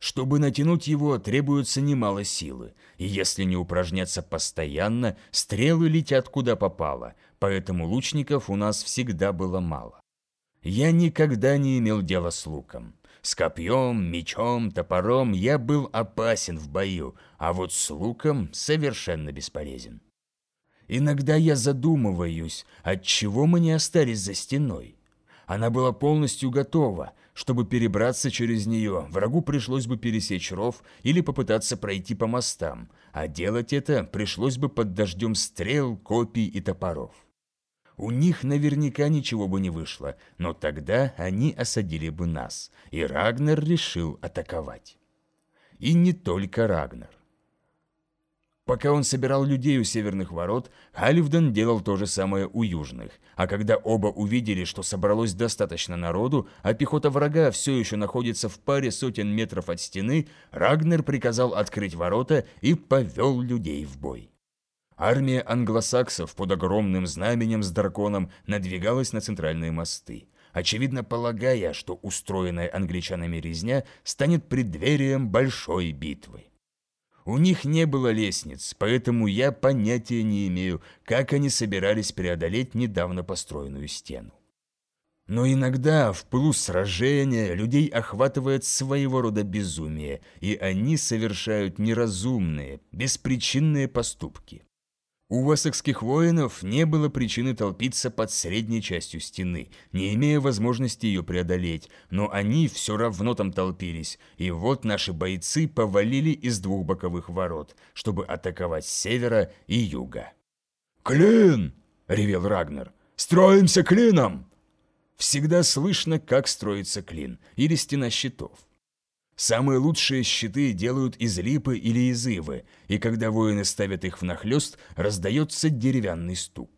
Чтобы натянуть его, требуется немало силы, и если не упражняться постоянно, стрелы летят куда попало, поэтому лучников у нас всегда было мало. Я никогда не имел дела с луком. С копьем, мечом, топором я был опасен в бою, а вот с луком совершенно бесполезен. Иногда я задумываюсь, отчего мы не остались за стеной. Она была полностью готова. Чтобы перебраться через нее, врагу пришлось бы пересечь ров или попытаться пройти по мостам, а делать это пришлось бы под дождем стрел, копий и топоров. У них наверняка ничего бы не вышло, но тогда они осадили бы нас, и Рагнар решил атаковать. И не только Рагнар. Пока он собирал людей у северных ворот, Халивден делал то же самое у южных. А когда оба увидели, что собралось достаточно народу, а пехота врага все еще находится в паре сотен метров от стены, Рагнер приказал открыть ворота и повел людей в бой. Армия англосаксов под огромным знаменем с драконом надвигалась на центральные мосты, очевидно полагая, что устроенная англичанами резня станет преддверием большой битвы. У них не было лестниц, поэтому я понятия не имею, как они собирались преодолеть недавно построенную стену. Но иногда в пылу сражения людей охватывает своего рода безумие, и они совершают неразумные, беспричинные поступки. У вассекских воинов не было причины толпиться под средней частью стены, не имея возможности ее преодолеть, но они все равно там толпились, и вот наши бойцы повалили из двух боковых ворот, чтобы атаковать с севера и юга. «Клин!» — ревел Рагнар. «Строимся клином!» Всегда слышно, как строится клин или стена щитов. Самые лучшие щиты делают из липы или из ивы, и когда воины ставят их внахлёст, раздается деревянный стук.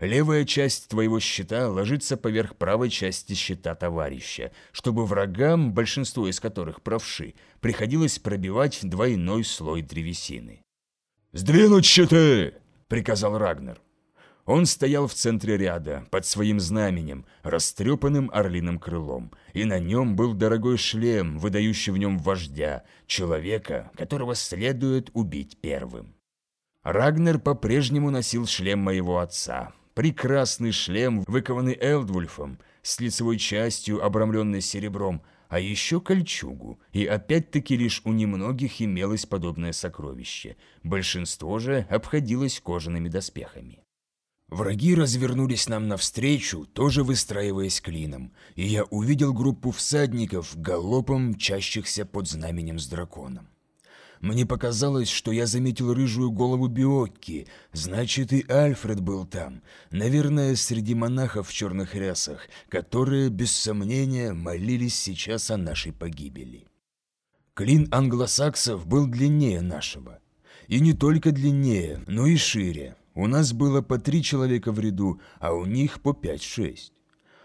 Левая часть твоего щита ложится поверх правой части щита товарища, чтобы врагам, большинство из которых правши, приходилось пробивать двойной слой древесины. «Сдвинуть щиты!» — приказал Рагнар. Он стоял в центре ряда, под своим знаменем, растрепанным орлиным крылом, и на нем был дорогой шлем, выдающий в нем вождя, человека, которого следует убить первым. Рагнер по-прежнему носил шлем моего отца, прекрасный шлем, выкованный Элдвульфом, с лицевой частью, обрамленной серебром, а еще кольчугу, и опять-таки лишь у немногих имелось подобное сокровище, большинство же обходилось кожаными доспехами. Враги развернулись нам навстречу, тоже выстраиваясь клином, и я увидел группу всадников, галопом мчащихся под знаменем с драконом. Мне показалось, что я заметил рыжую голову Биокки, значит и Альфред был там, наверное, среди монахов в черных рясах, которые, без сомнения, молились сейчас о нашей погибели. Клин англосаксов был длиннее нашего. И не только длиннее, но и шире, у нас было по три человека в ряду, а у них по пять-шесть.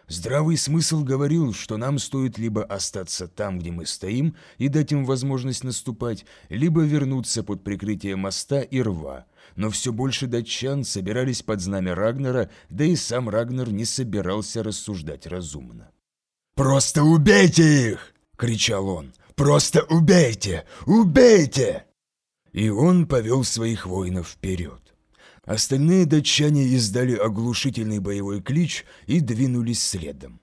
Здравый смысл говорил, что нам стоит либо остаться там, где мы стоим, и дать им возможность наступать, либо вернуться под прикрытие моста и рва. Но все больше датчан собирались под знамя Рагнера, да и сам Рагнер не собирался рассуждать разумно. «Просто убейте их!» — кричал он. «Просто убейте! Убейте!» И он повел своих воинов вперед. Остальные датчане издали оглушительный боевой клич и двинулись следом.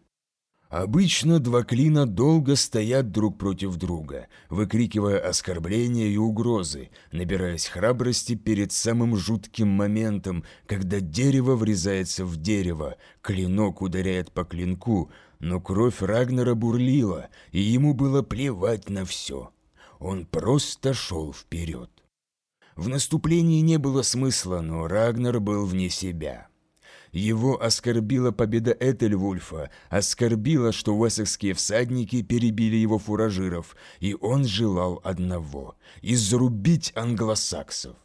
Обычно два клина долго стоят друг против друга, выкрикивая оскорбления и угрозы, набираясь храбрости перед самым жутким моментом, когда дерево врезается в дерево, клинок ударяет по клинку, но кровь Рагнера бурлила, и ему было плевать на все. Он просто шел вперед. В наступлении не было смысла, но Рагнар был вне себя. Его оскорбила победа Этельвульфа, оскорбила, что уэссекские всадники перебили его фуражиров, и он желал одного – изрубить англосаксов.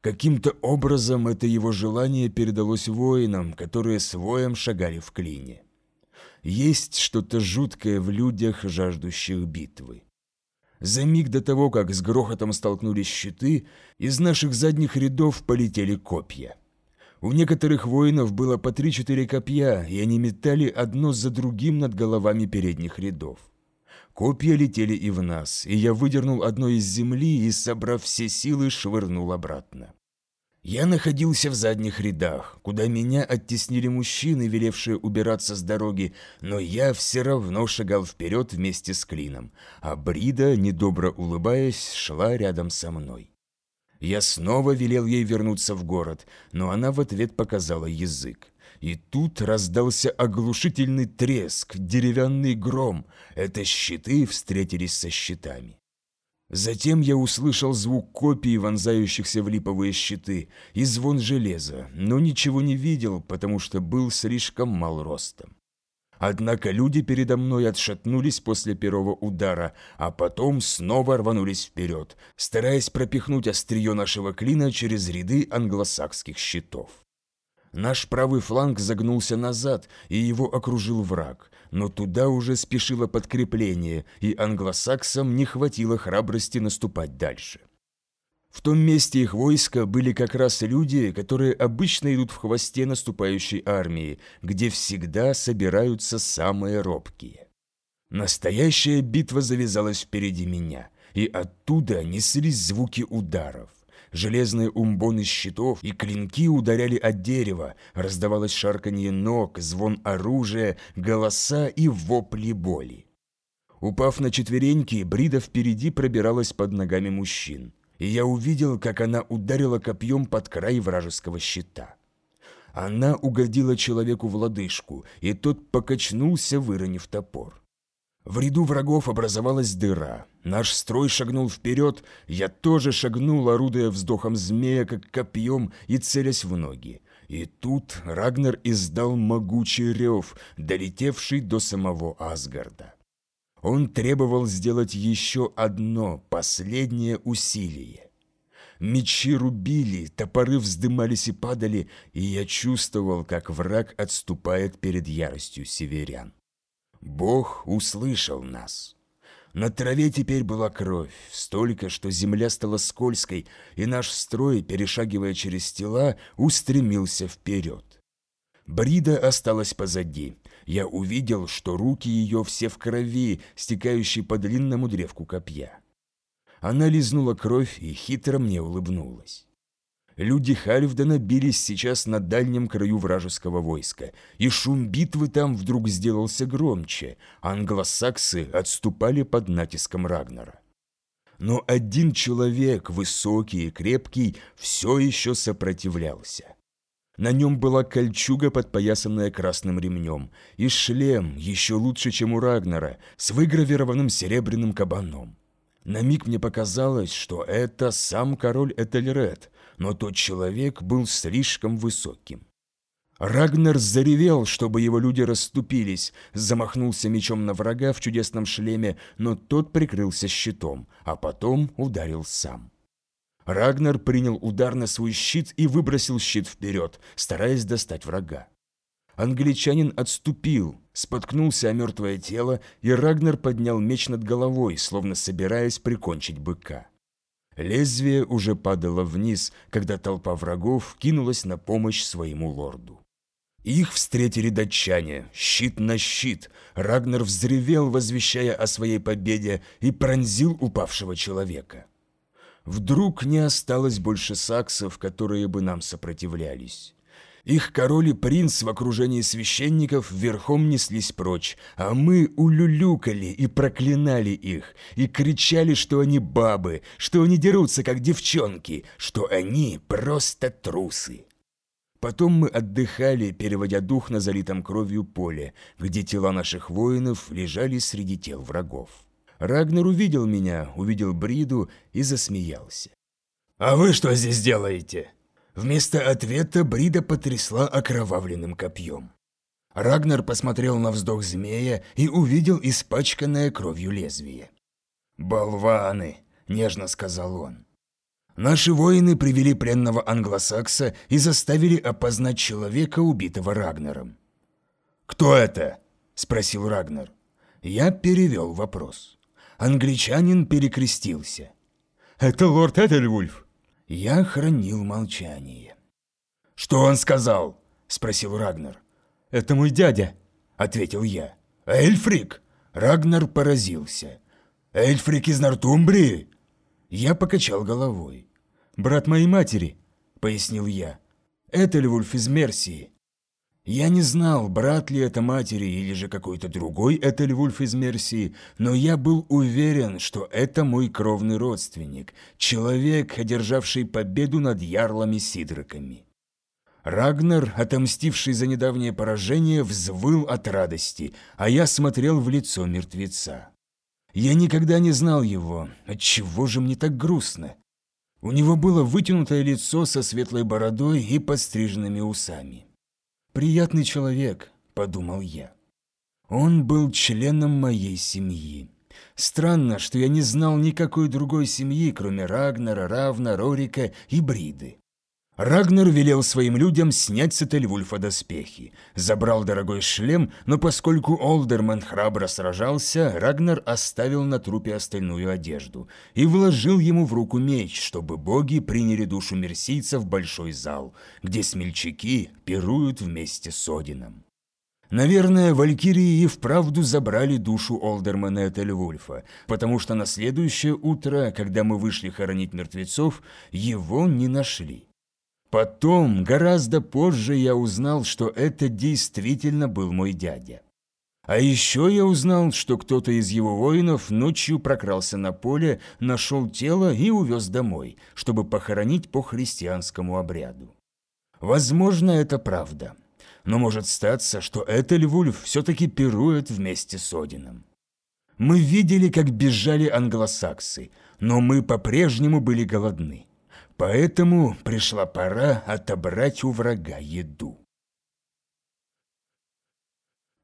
Каким-то образом это его желание передалось воинам, которые с воем шагали в клине. Есть что-то жуткое в людях, жаждущих битвы. За миг до того, как с грохотом столкнулись щиты, из наших задних рядов полетели копья. У некоторых воинов было по три-четыре копья, и они метали одно за другим над головами передних рядов. Копья летели и в нас, и я выдернул одно из земли и, собрав все силы, швырнул обратно. Я находился в задних рядах, куда меня оттеснили мужчины, велевшие убираться с дороги, но я все равно шагал вперед вместе с Клином, а Брида, недобро улыбаясь, шла рядом со мной. Я снова велел ей вернуться в город, но она в ответ показала язык. И тут раздался оглушительный треск, деревянный гром. Это щиты встретились со щитами. Затем я услышал звук копий, вонзающихся в липовые щиты, и звон железа, но ничего не видел, потому что был слишком мал ростом. Однако люди передо мной отшатнулись после первого удара, а потом снова рванулись вперед, стараясь пропихнуть острие нашего клина через ряды англосакских щитов. Наш правый фланг загнулся назад, и его окружил враг, но туда уже спешило подкрепление, и англосаксам не хватило храбрости наступать дальше. В том месте их войска были как раз люди, которые обычно идут в хвосте наступающей армии, где всегда собираются самые робкие. Настоящая битва завязалась впереди меня, и оттуда неслись звуки ударов. Железные умбоны щитов и клинки ударяли от дерева, раздавалось шарканье ног, звон оружия, голоса и вопли боли. Упав на четвереньки, Брида впереди пробиралась под ногами мужчин, и я увидел, как она ударила копьем под край вражеского щита. Она угодила человеку в лодыжку, и тот покачнулся, выронив топор. В ряду врагов образовалась дыра. Наш строй шагнул вперед, я тоже шагнул, орудуя вздохом змея, как копьем, и целясь в ноги. И тут Рагнар издал могучий рев, долетевший до самого Асгарда. Он требовал сделать еще одно, последнее усилие. Мечи рубили, топоры вздымались и падали, и я чувствовал, как враг отступает перед яростью северян. Бог услышал нас. На траве теперь была кровь, столько, что земля стала скользкой, и наш строй, перешагивая через тела, устремился вперед. Брида осталась позади. Я увидел, что руки ее все в крови, стекающей по длинному древку копья. Она лизнула кровь и хитро мне улыбнулась. Люди Хальфдена бились сейчас на дальнем краю вражеского войска, и шум битвы там вдруг сделался громче, англосаксы отступали под натиском Рагнара. Но один человек, высокий и крепкий, все еще сопротивлялся. На нем была кольчуга, подпоясанная красным ремнем, и шлем, еще лучше, чем у Рагнара, с выгравированным серебряным кабаном. На миг мне показалось, что это сам король Этельред, но тот человек был слишком высоким. Рагнар заревел, чтобы его люди расступились, замахнулся мечом на врага в чудесном шлеме, но тот прикрылся щитом, а потом ударил сам. Рагнар принял удар на свой щит и выбросил щит вперед, стараясь достать врага. Англичанин отступил, споткнулся о мертвое тело, и Рагнар поднял меч над головой, словно собираясь прикончить быка. Лезвие уже падало вниз, когда толпа врагов кинулась на помощь своему лорду. Их встретили датчане, щит на щит. Рагнар взревел, возвещая о своей победе, и пронзил упавшего человека. Вдруг не осталось больше саксов, которые бы нам сопротивлялись. Их король и принц в окружении священников верхом неслись прочь, а мы улюлюкали и проклинали их, и кричали, что они бабы, что они дерутся, как девчонки, что они просто трусы. Потом мы отдыхали, переводя дух на залитом кровью поле, где тела наших воинов лежали среди тел врагов. Рагнар увидел меня, увидел Бриду и засмеялся. «А вы что здесь делаете?» Вместо ответа Брида потрясла окровавленным копьем. Рагнар посмотрел на вздох змея и увидел испачканное кровью лезвие. «Болваны!» – нежно сказал он. «Наши воины привели пленного англосакса и заставили опознать человека, убитого Рагнаром». «Кто это?» – спросил Рагнар. Я перевел вопрос. Англичанин перекрестился. «Это лорд Этельвульф», я хранил молчание. «Что он сказал?» – спросил Рагнар. «Это мой дядя», – ответил я. «Эльфрик?» Рагнар поразился. «Эльфрик из Нортумбрии?» Я покачал головой. «Брат моей матери», – пояснил я. Этельвульф из Мерсии. Я не знал, брат ли это матери или же какой-то другой Этельвульф из Мерсии, но я был уверен, что это мой кровный родственник, человек, одержавший победу над ярлами-сидраками. Рагнар, отомстивший за недавнее поражение, взвыл от радости, а я смотрел в лицо мертвеца. Я никогда не знал его, отчего же мне так грустно? У него было вытянутое лицо со светлой бородой и подстриженными усами. «Приятный человек», – подумал я. Он был членом моей семьи. Странно, что я не знал никакой другой семьи, кроме Рагнара, Равна, Рорика и Бриды. Рагнар велел своим людям снять с Этельвульфа доспехи. Забрал дорогой шлем, но поскольку Олдерман храбро сражался, Рагнар оставил на трупе остальную одежду и вложил ему в руку меч, чтобы боги приняли душу мерсийца в большой зал, где смельчаки пируют вместе с Одином. Наверное, валькирии и вправду забрали душу Олдермана Этельвульфа, потому что на следующее утро, когда мы вышли хоронить мертвецов, его не нашли. Потом, гораздо позже, я узнал, что это действительно был мой дядя. А еще я узнал, что кто-то из его воинов ночью прокрался на поле, нашел тело и увез домой, чтобы похоронить по христианскому обряду. Возможно, это правда. Но может статься, что Этельвульф все-таки пирует вместе с Одином. Мы видели, как бежали англосаксы, но мы по-прежнему были голодны. Поэтому пришла пора отобрать у врага еду.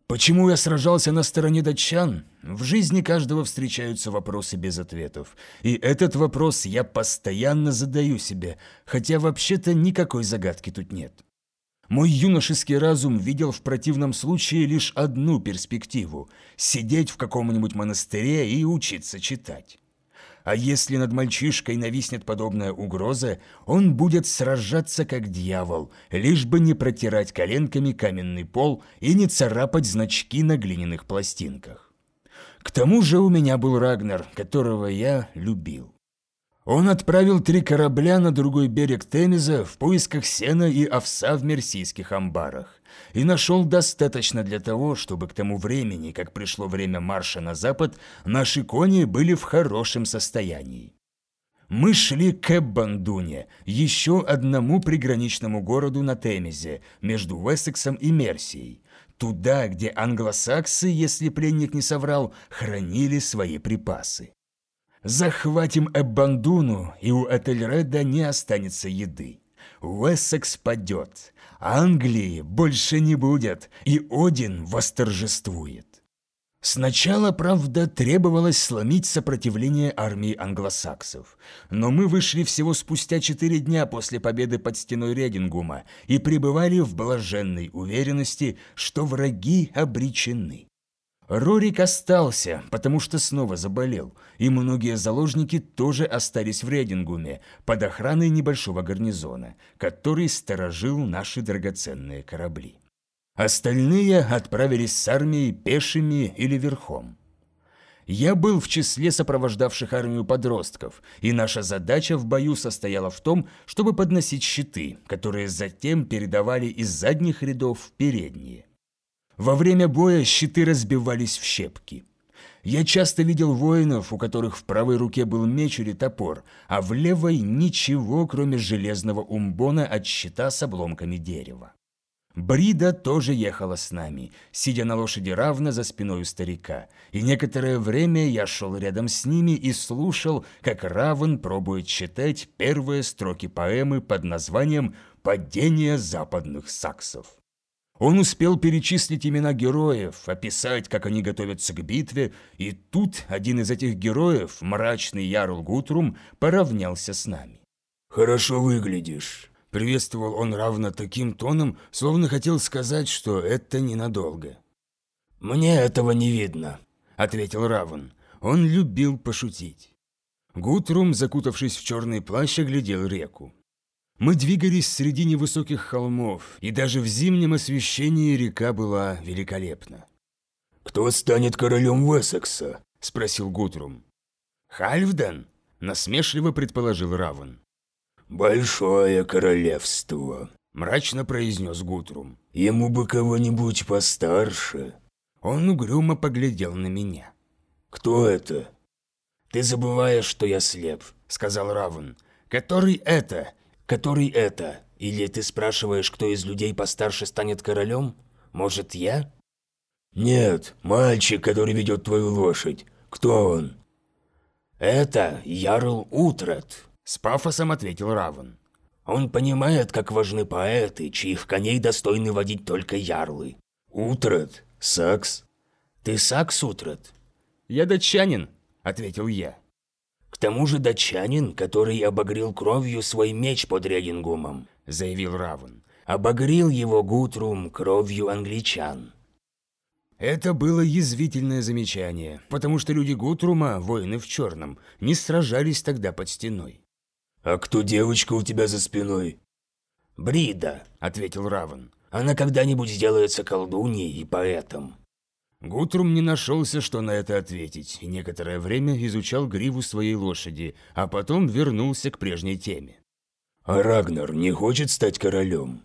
Почему я сражался на стороне датчан? В жизни каждого встречаются вопросы без ответов. И этот вопрос я постоянно задаю себе, хотя вообще-то никакой загадки тут нет. Мой юношеский разум видел в противном случае лишь одну перспективу – сидеть в каком-нибудь монастыре и учиться читать. А если над мальчишкой нависнет подобная угроза, он будет сражаться как дьявол, лишь бы не протирать коленками каменный пол и не царапать значки на глиняных пластинках. К тому же у меня был Рагнар, которого я любил. Он отправил три корабля на другой берег Темиза в поисках сена и овса в мерсийских амбарах и нашел достаточно для того, чтобы к тому времени, как пришло время марша на запад, наши кони были в хорошем состоянии. Мы шли к Эббандуне, еще одному приграничному городу на Темизе, между Уэссексом и Мерсией, туда, где англосаксы, если пленник не соврал, хранили свои припасы. Захватим Эббандуну, и у Этельреда не останется еды. Уэссекс падет, Англии больше не будет, и Один восторжествует. Сначала, правда, требовалось сломить сопротивление армии англосаксов, но мы вышли всего спустя четыре дня после победы под стеной Редингума и пребывали в блаженной уверенности, что враги обречены. Рорик остался, потому что снова заболел, и многие заложники тоже остались в Редингуме под охраной небольшого гарнизона, который сторожил наши драгоценные корабли. Остальные отправились с армией пешими или верхом. Я был в числе сопровождавших армию подростков, и наша задача в бою состояла в том, чтобы подносить щиты, которые затем передавали из задних рядов в передние. Во время боя щиты разбивались в щепки. Я часто видел воинов, у которых в правой руке был меч или топор, а в левой ничего, кроме железного умбона от щита с обломками дерева. Брида тоже ехала с нами, сидя на лошади равно за спиной у старика, и некоторое время я шел рядом с ними и слушал, как Равен пробует читать первые строки поэмы под названием «Падение западных саксов». Он успел перечислить имена героев, описать, как они готовятся к битве, и тут один из этих героев, мрачный Ярл Гутрум, поравнялся с нами. «Хорошо выглядишь», — приветствовал он равно таким тоном, словно хотел сказать, что это ненадолго. «Мне этого не видно», — ответил Равен. Он любил пошутить. Гутрум, закутавшись в черный плащ, оглядел реку. Мы двигались среди невысоких холмов, и даже в зимнем освещении река была великолепна. «Кто станет королем Уэссекса?» – спросил Гутрум. «Хальфден?» – насмешливо предположил Равен. «Большое королевство», – мрачно произнес Гутрум. «Ему бы кого-нибудь постарше». Он угрюмо поглядел на меня. «Кто это?» «Ты забываешь, что я слеп», — сказал Равен. «Который это? Который это? Или ты спрашиваешь, кто из людей постарше станет королем? Может, я?» «Нет, мальчик, который ведет твою лошадь. Кто он?» «Это Ярл Утрат», — с пафосом ответил Равен. «Он понимает, как важны поэты, чьих коней достойны водить только ярлы». «Утрат? Сакс?» «Ты Сакс, Утрат?» «Я датчанин», — ответил я. «К тому же датчанин, который обогрел кровью свой меч под Регингумом», — заявил Равен. «Обогрел его Гутрум кровью англичан». Это было язвительное замечание, потому что люди Гутрума, воины в черном, не сражались тогда под стеной. «А кто девочка у тебя за спиной?» «Брида», — ответил Равен. «Она когда-нибудь сделается колдуньей и поэтом». Гутрум не нашелся, что на это ответить, и некоторое время изучал гриву своей лошади, а потом вернулся к прежней теме. «А Рагнар не хочет стать королем?»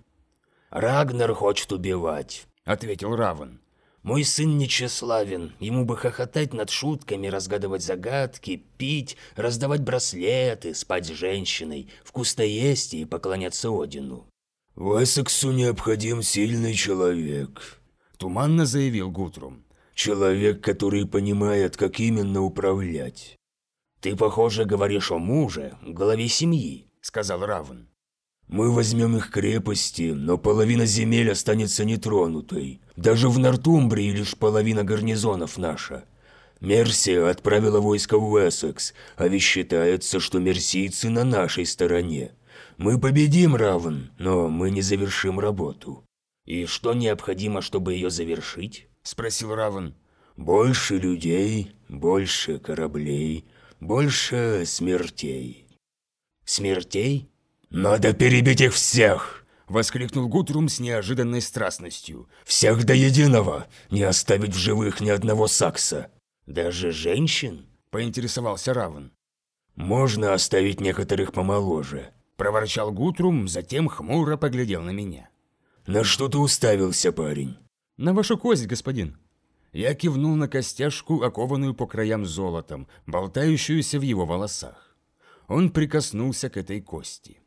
«Рагнар хочет убивать», — ответил Равен. Мой сын нечеславен, ему бы хохотать над шутками, разгадывать загадки, пить, раздавать браслеты, спать с женщиной, вкусно есть и поклоняться Одину. «В Эссексу необходим сильный человек», – туманно заявил Гутрум. «Человек, который понимает, как именно управлять». «Ты, похоже, говоришь о муже, главе семьи», – сказал Равен. Мы возьмем их крепости, но половина земель останется нетронутой. Даже в Нортумбрии лишь половина гарнизонов наша. Мерсия отправила войско в Уэссекс, а ведь считается, что мерсийцы на нашей стороне. Мы победим Равен, но мы не завершим работу. И что необходимо, чтобы ее завершить? Спросил Равен. Больше людей, больше кораблей, больше смертей. Смертей? «Надо перебить их всех!» – воскликнул Гутрум с неожиданной страстностью. «Всех до единого! Не оставить в живых ни одного сакса!» «Даже женщин?» – поинтересовался Равен. «Можно оставить некоторых помоложе», – проворчал Гутрум, затем хмуро поглядел на меня. «На что ты уставился, парень?» «На вашу кость, господин». Я кивнул на костяшку, окованную по краям золотом, болтающуюся в его волосах. Он прикоснулся к этой кости.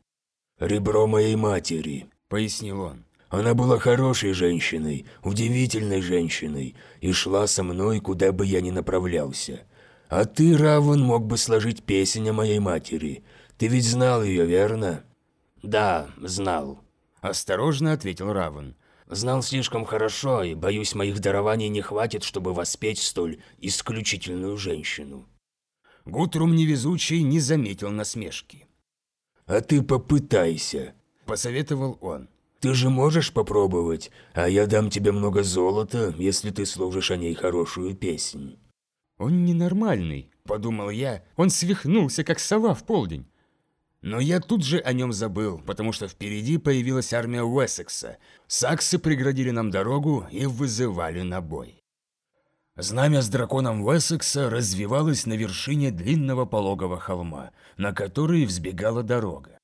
«Ребро моей матери», — пояснил он. «Она была хорошей женщиной, удивительной женщиной, и шла со мной, куда бы я ни направлялся. А ты, Равен, мог бы сложить песнь о моей матери. Ты ведь знал ее, верно?» «Да, знал», — осторожно ответил Равен. «Знал слишком хорошо, и, боюсь, моих дарований не хватит, чтобы воспеть столь исключительную женщину». Гутрум невезучий не заметил насмешки. «А ты попытайся», – посоветовал он. «Ты же можешь попробовать, а я дам тебе много золота, если ты служишь о ней хорошую песнь». «Он ненормальный», – подумал я. Он свихнулся, как сова в полдень. Но я тут же о нем забыл, потому что впереди появилась армия Уэссекса. Саксы преградили нам дорогу и вызывали на бой. Знамя с драконом Уэссекса развивалось на вершине длинного пологого холма, на который взбегала дорога.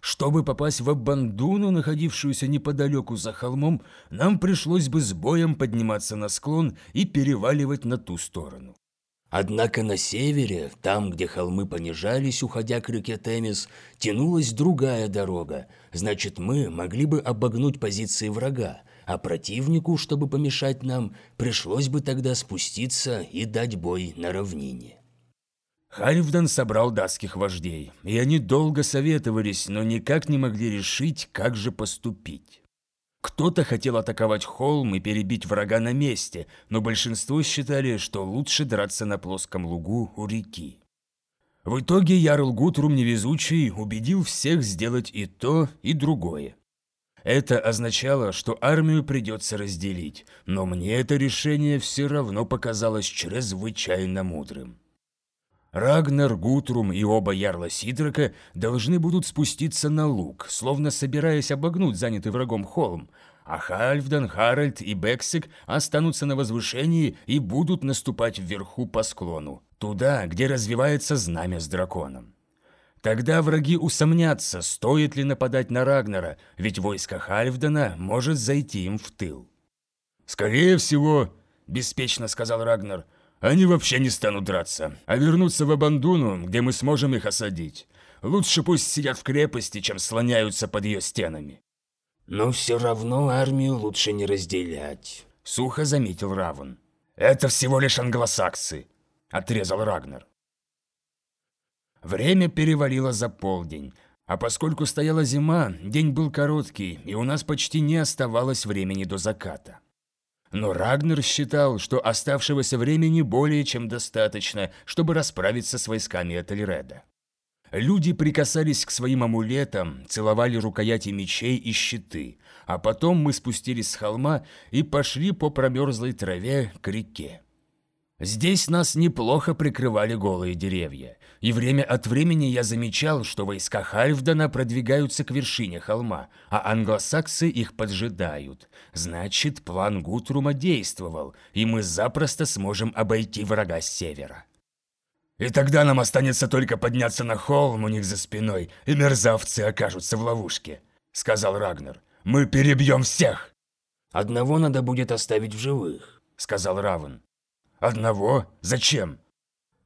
Чтобы попасть в Аббандуну, находившуюся неподалеку за холмом, нам пришлось бы с боем подниматься на склон и переваливать на ту сторону. Однако на севере, там, где холмы понижались, уходя к реке Темис, тянулась другая дорога, значит, мы могли бы обогнуть позиции врага, а противнику, чтобы помешать нам, пришлось бы тогда спуститься и дать бой на равнине. Харивдан собрал датских вождей, и они долго советовались, но никак не могли решить, как же поступить. Кто-то хотел атаковать холм и перебить врага на месте, но большинство считали, что лучше драться на плоском лугу у реки. В итоге Ярл Гутрум Невезучий убедил всех сделать и то, и другое. Это означало, что армию придется разделить, но мне это решение все равно показалось чрезвычайно мудрым. Рагнар, Гутрум и оба ярла Сидрака должны будут спуститься на луг, словно собираясь обогнуть занятый врагом холм, а Хальфдан, Харальд и Бексик останутся на возвышении и будут наступать вверху по склону, туда, где развивается знамя с драконом. Тогда враги усомнятся, стоит ли нападать на Рагнара, ведь войско Хальфдена может зайти им в тыл. «Скорее всего», – беспечно сказал Рагнар, – «они вообще не станут драться, а вернутся в Абандуну, где мы сможем их осадить. Лучше пусть сидят в крепости, чем слоняются под ее стенами». «Но все равно армию лучше не разделять», – сухо заметил Равен. «Это всего лишь англосаксы», – отрезал Рагнар. Время перевалило за полдень, а поскольку стояла зима, день был короткий, и у нас почти не оставалось времени до заката. Но Рагнер считал, что оставшегося времени более чем достаточно, чтобы расправиться с войсками Этельреда. Люди прикасались к своим амулетам, целовали рукояти мечей и щиты, а потом мы спустились с холма и пошли по промерзлой траве к реке. Здесь нас неплохо прикрывали голые деревья, и время от времени я замечал, что войска Хальфдена продвигаются к вершине холма, а англосаксы их поджидают. Значит, план Гутрума действовал, и мы запросто сможем обойти врага с севера. «И тогда нам останется только подняться на холм у них за спиной, и мерзавцы окажутся в ловушке», — сказал Рагнар. «Мы перебьем всех!» «Одного надо будет оставить в живых», — сказал Равен. «Одного? Зачем?»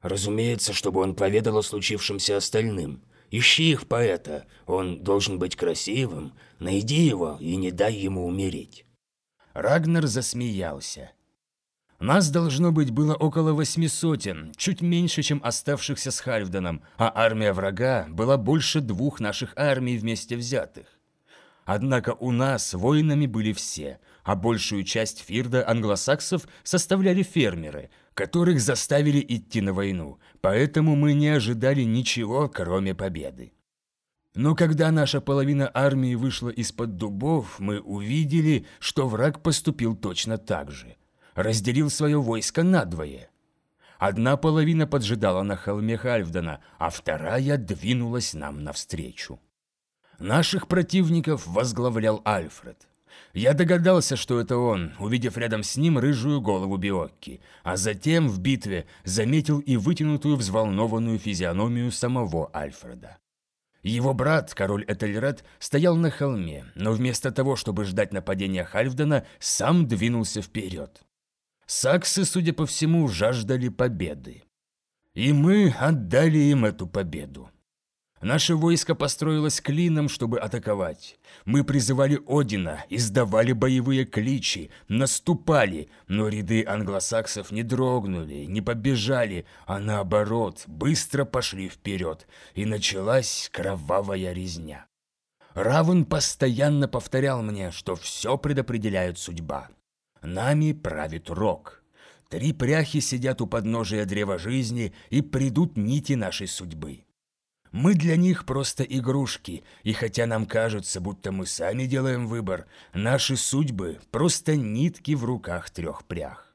«Разумеется, чтобы он поведал о случившемся остальным. Ищи их поэта, он должен быть красивым. Найди его и не дай ему умереть». Рагнар засмеялся. Нас, должно быть, было около восьми сотен, чуть меньше, чем оставшихся с Хальфданом, а армия врага была больше двух наших армий вместе взятых. Однако у нас воинами были все, а большую часть фирда англосаксов составляли фермеры, которых заставили идти на войну, поэтому мы не ожидали ничего, кроме победы. Но когда наша половина армии вышла из-под дубов, мы увидели, что враг поступил точно так же. Разделил свое войско надвое. Одна половина поджидала на холме Хальфдена, а вторая двинулась нам навстречу. Наших противников возглавлял Альфред. Я догадался, что это он, увидев рядом с ним рыжую голову Биокки, а затем в битве заметил и вытянутую взволнованную физиономию самого Альфреда. Его брат, король Этельред, стоял на холме, но вместо того, чтобы ждать нападения Хальфдена, сам двинулся вперед. Саксы, судя по всему, жаждали победы. И мы отдали им эту победу. Наше войско построилось клином, чтобы атаковать. Мы призывали Одина, издавали боевые кличи, наступали, но ряды англосаксов не дрогнули, не побежали, а наоборот, быстро пошли вперед, и началась кровавая резня. Равен постоянно повторял мне, что все предопределяет судьба. Нами правит Рок. Три пряхи сидят у подножия древа жизни и придут нити нашей судьбы. Мы для них просто игрушки, и хотя нам кажется, будто мы сами делаем выбор, наши судьбы – просто нитки в руках трех прях.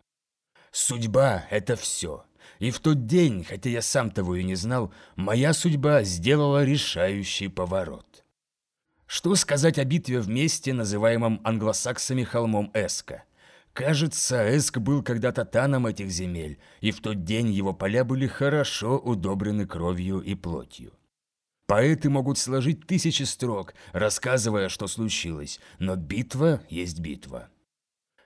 Судьба – это все. И в тот день, хотя я сам того и не знал, моя судьба сделала решающий поворот. Что сказать о битве в месте, называемом англосаксами холмом Эска? Кажется, Эск был когда-то таном этих земель, и в тот день его поля были хорошо удобрены кровью и плотью. Поэты могут сложить тысячи строк, рассказывая, что случилось, но битва есть битва.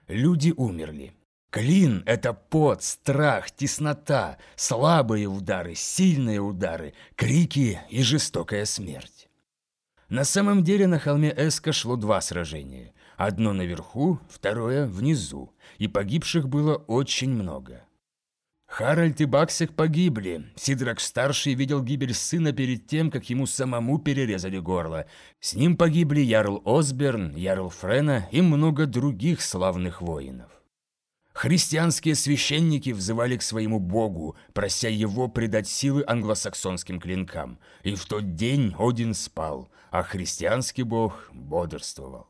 Люди умерли. Клин – это пот, страх, теснота, слабые удары, сильные удары, крики и жестокая смерть. На самом деле на холме Эска шло два сражения. Одно наверху, второе внизу, и погибших было очень много. Харальд и Баксик погибли. Сидрак-старший видел гибель сына перед тем, как ему самому перерезали горло. С ним погибли Ярл Осберн, Ярл Френа и много других славных воинов. Христианские священники взывали к своему богу, прося его придать силы англосаксонским клинкам. И в тот день Один спал, а христианский бог бодрствовал.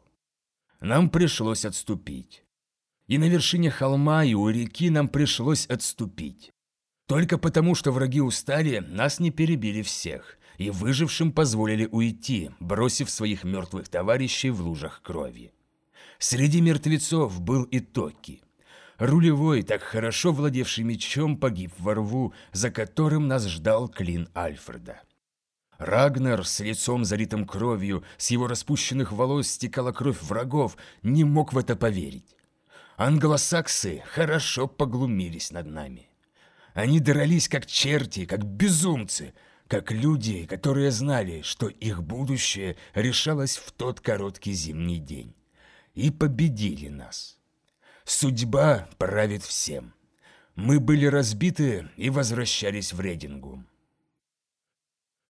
Нам пришлось отступить. И на вершине холма, и у реки нам пришлось отступить. Только потому, что враги устали, нас не перебили всех, и выжившим позволили уйти, бросив своих мертвых товарищей в лужах крови. Среди мертвецов был и Токи. Рулевой, так хорошо владевший мечом, погиб во рву, за которым нас ждал клин Альфреда. Рагнар с лицом залитым кровью, с его распущенных волос стекала кровь врагов, не мог в это поверить. Англосаксы хорошо поглумились над нами. Они дрались как черти, как безумцы, как люди, которые знали, что их будущее решалось в тот короткий зимний день. И победили нас. Судьба правит всем. Мы были разбиты и возвращались в Редингу.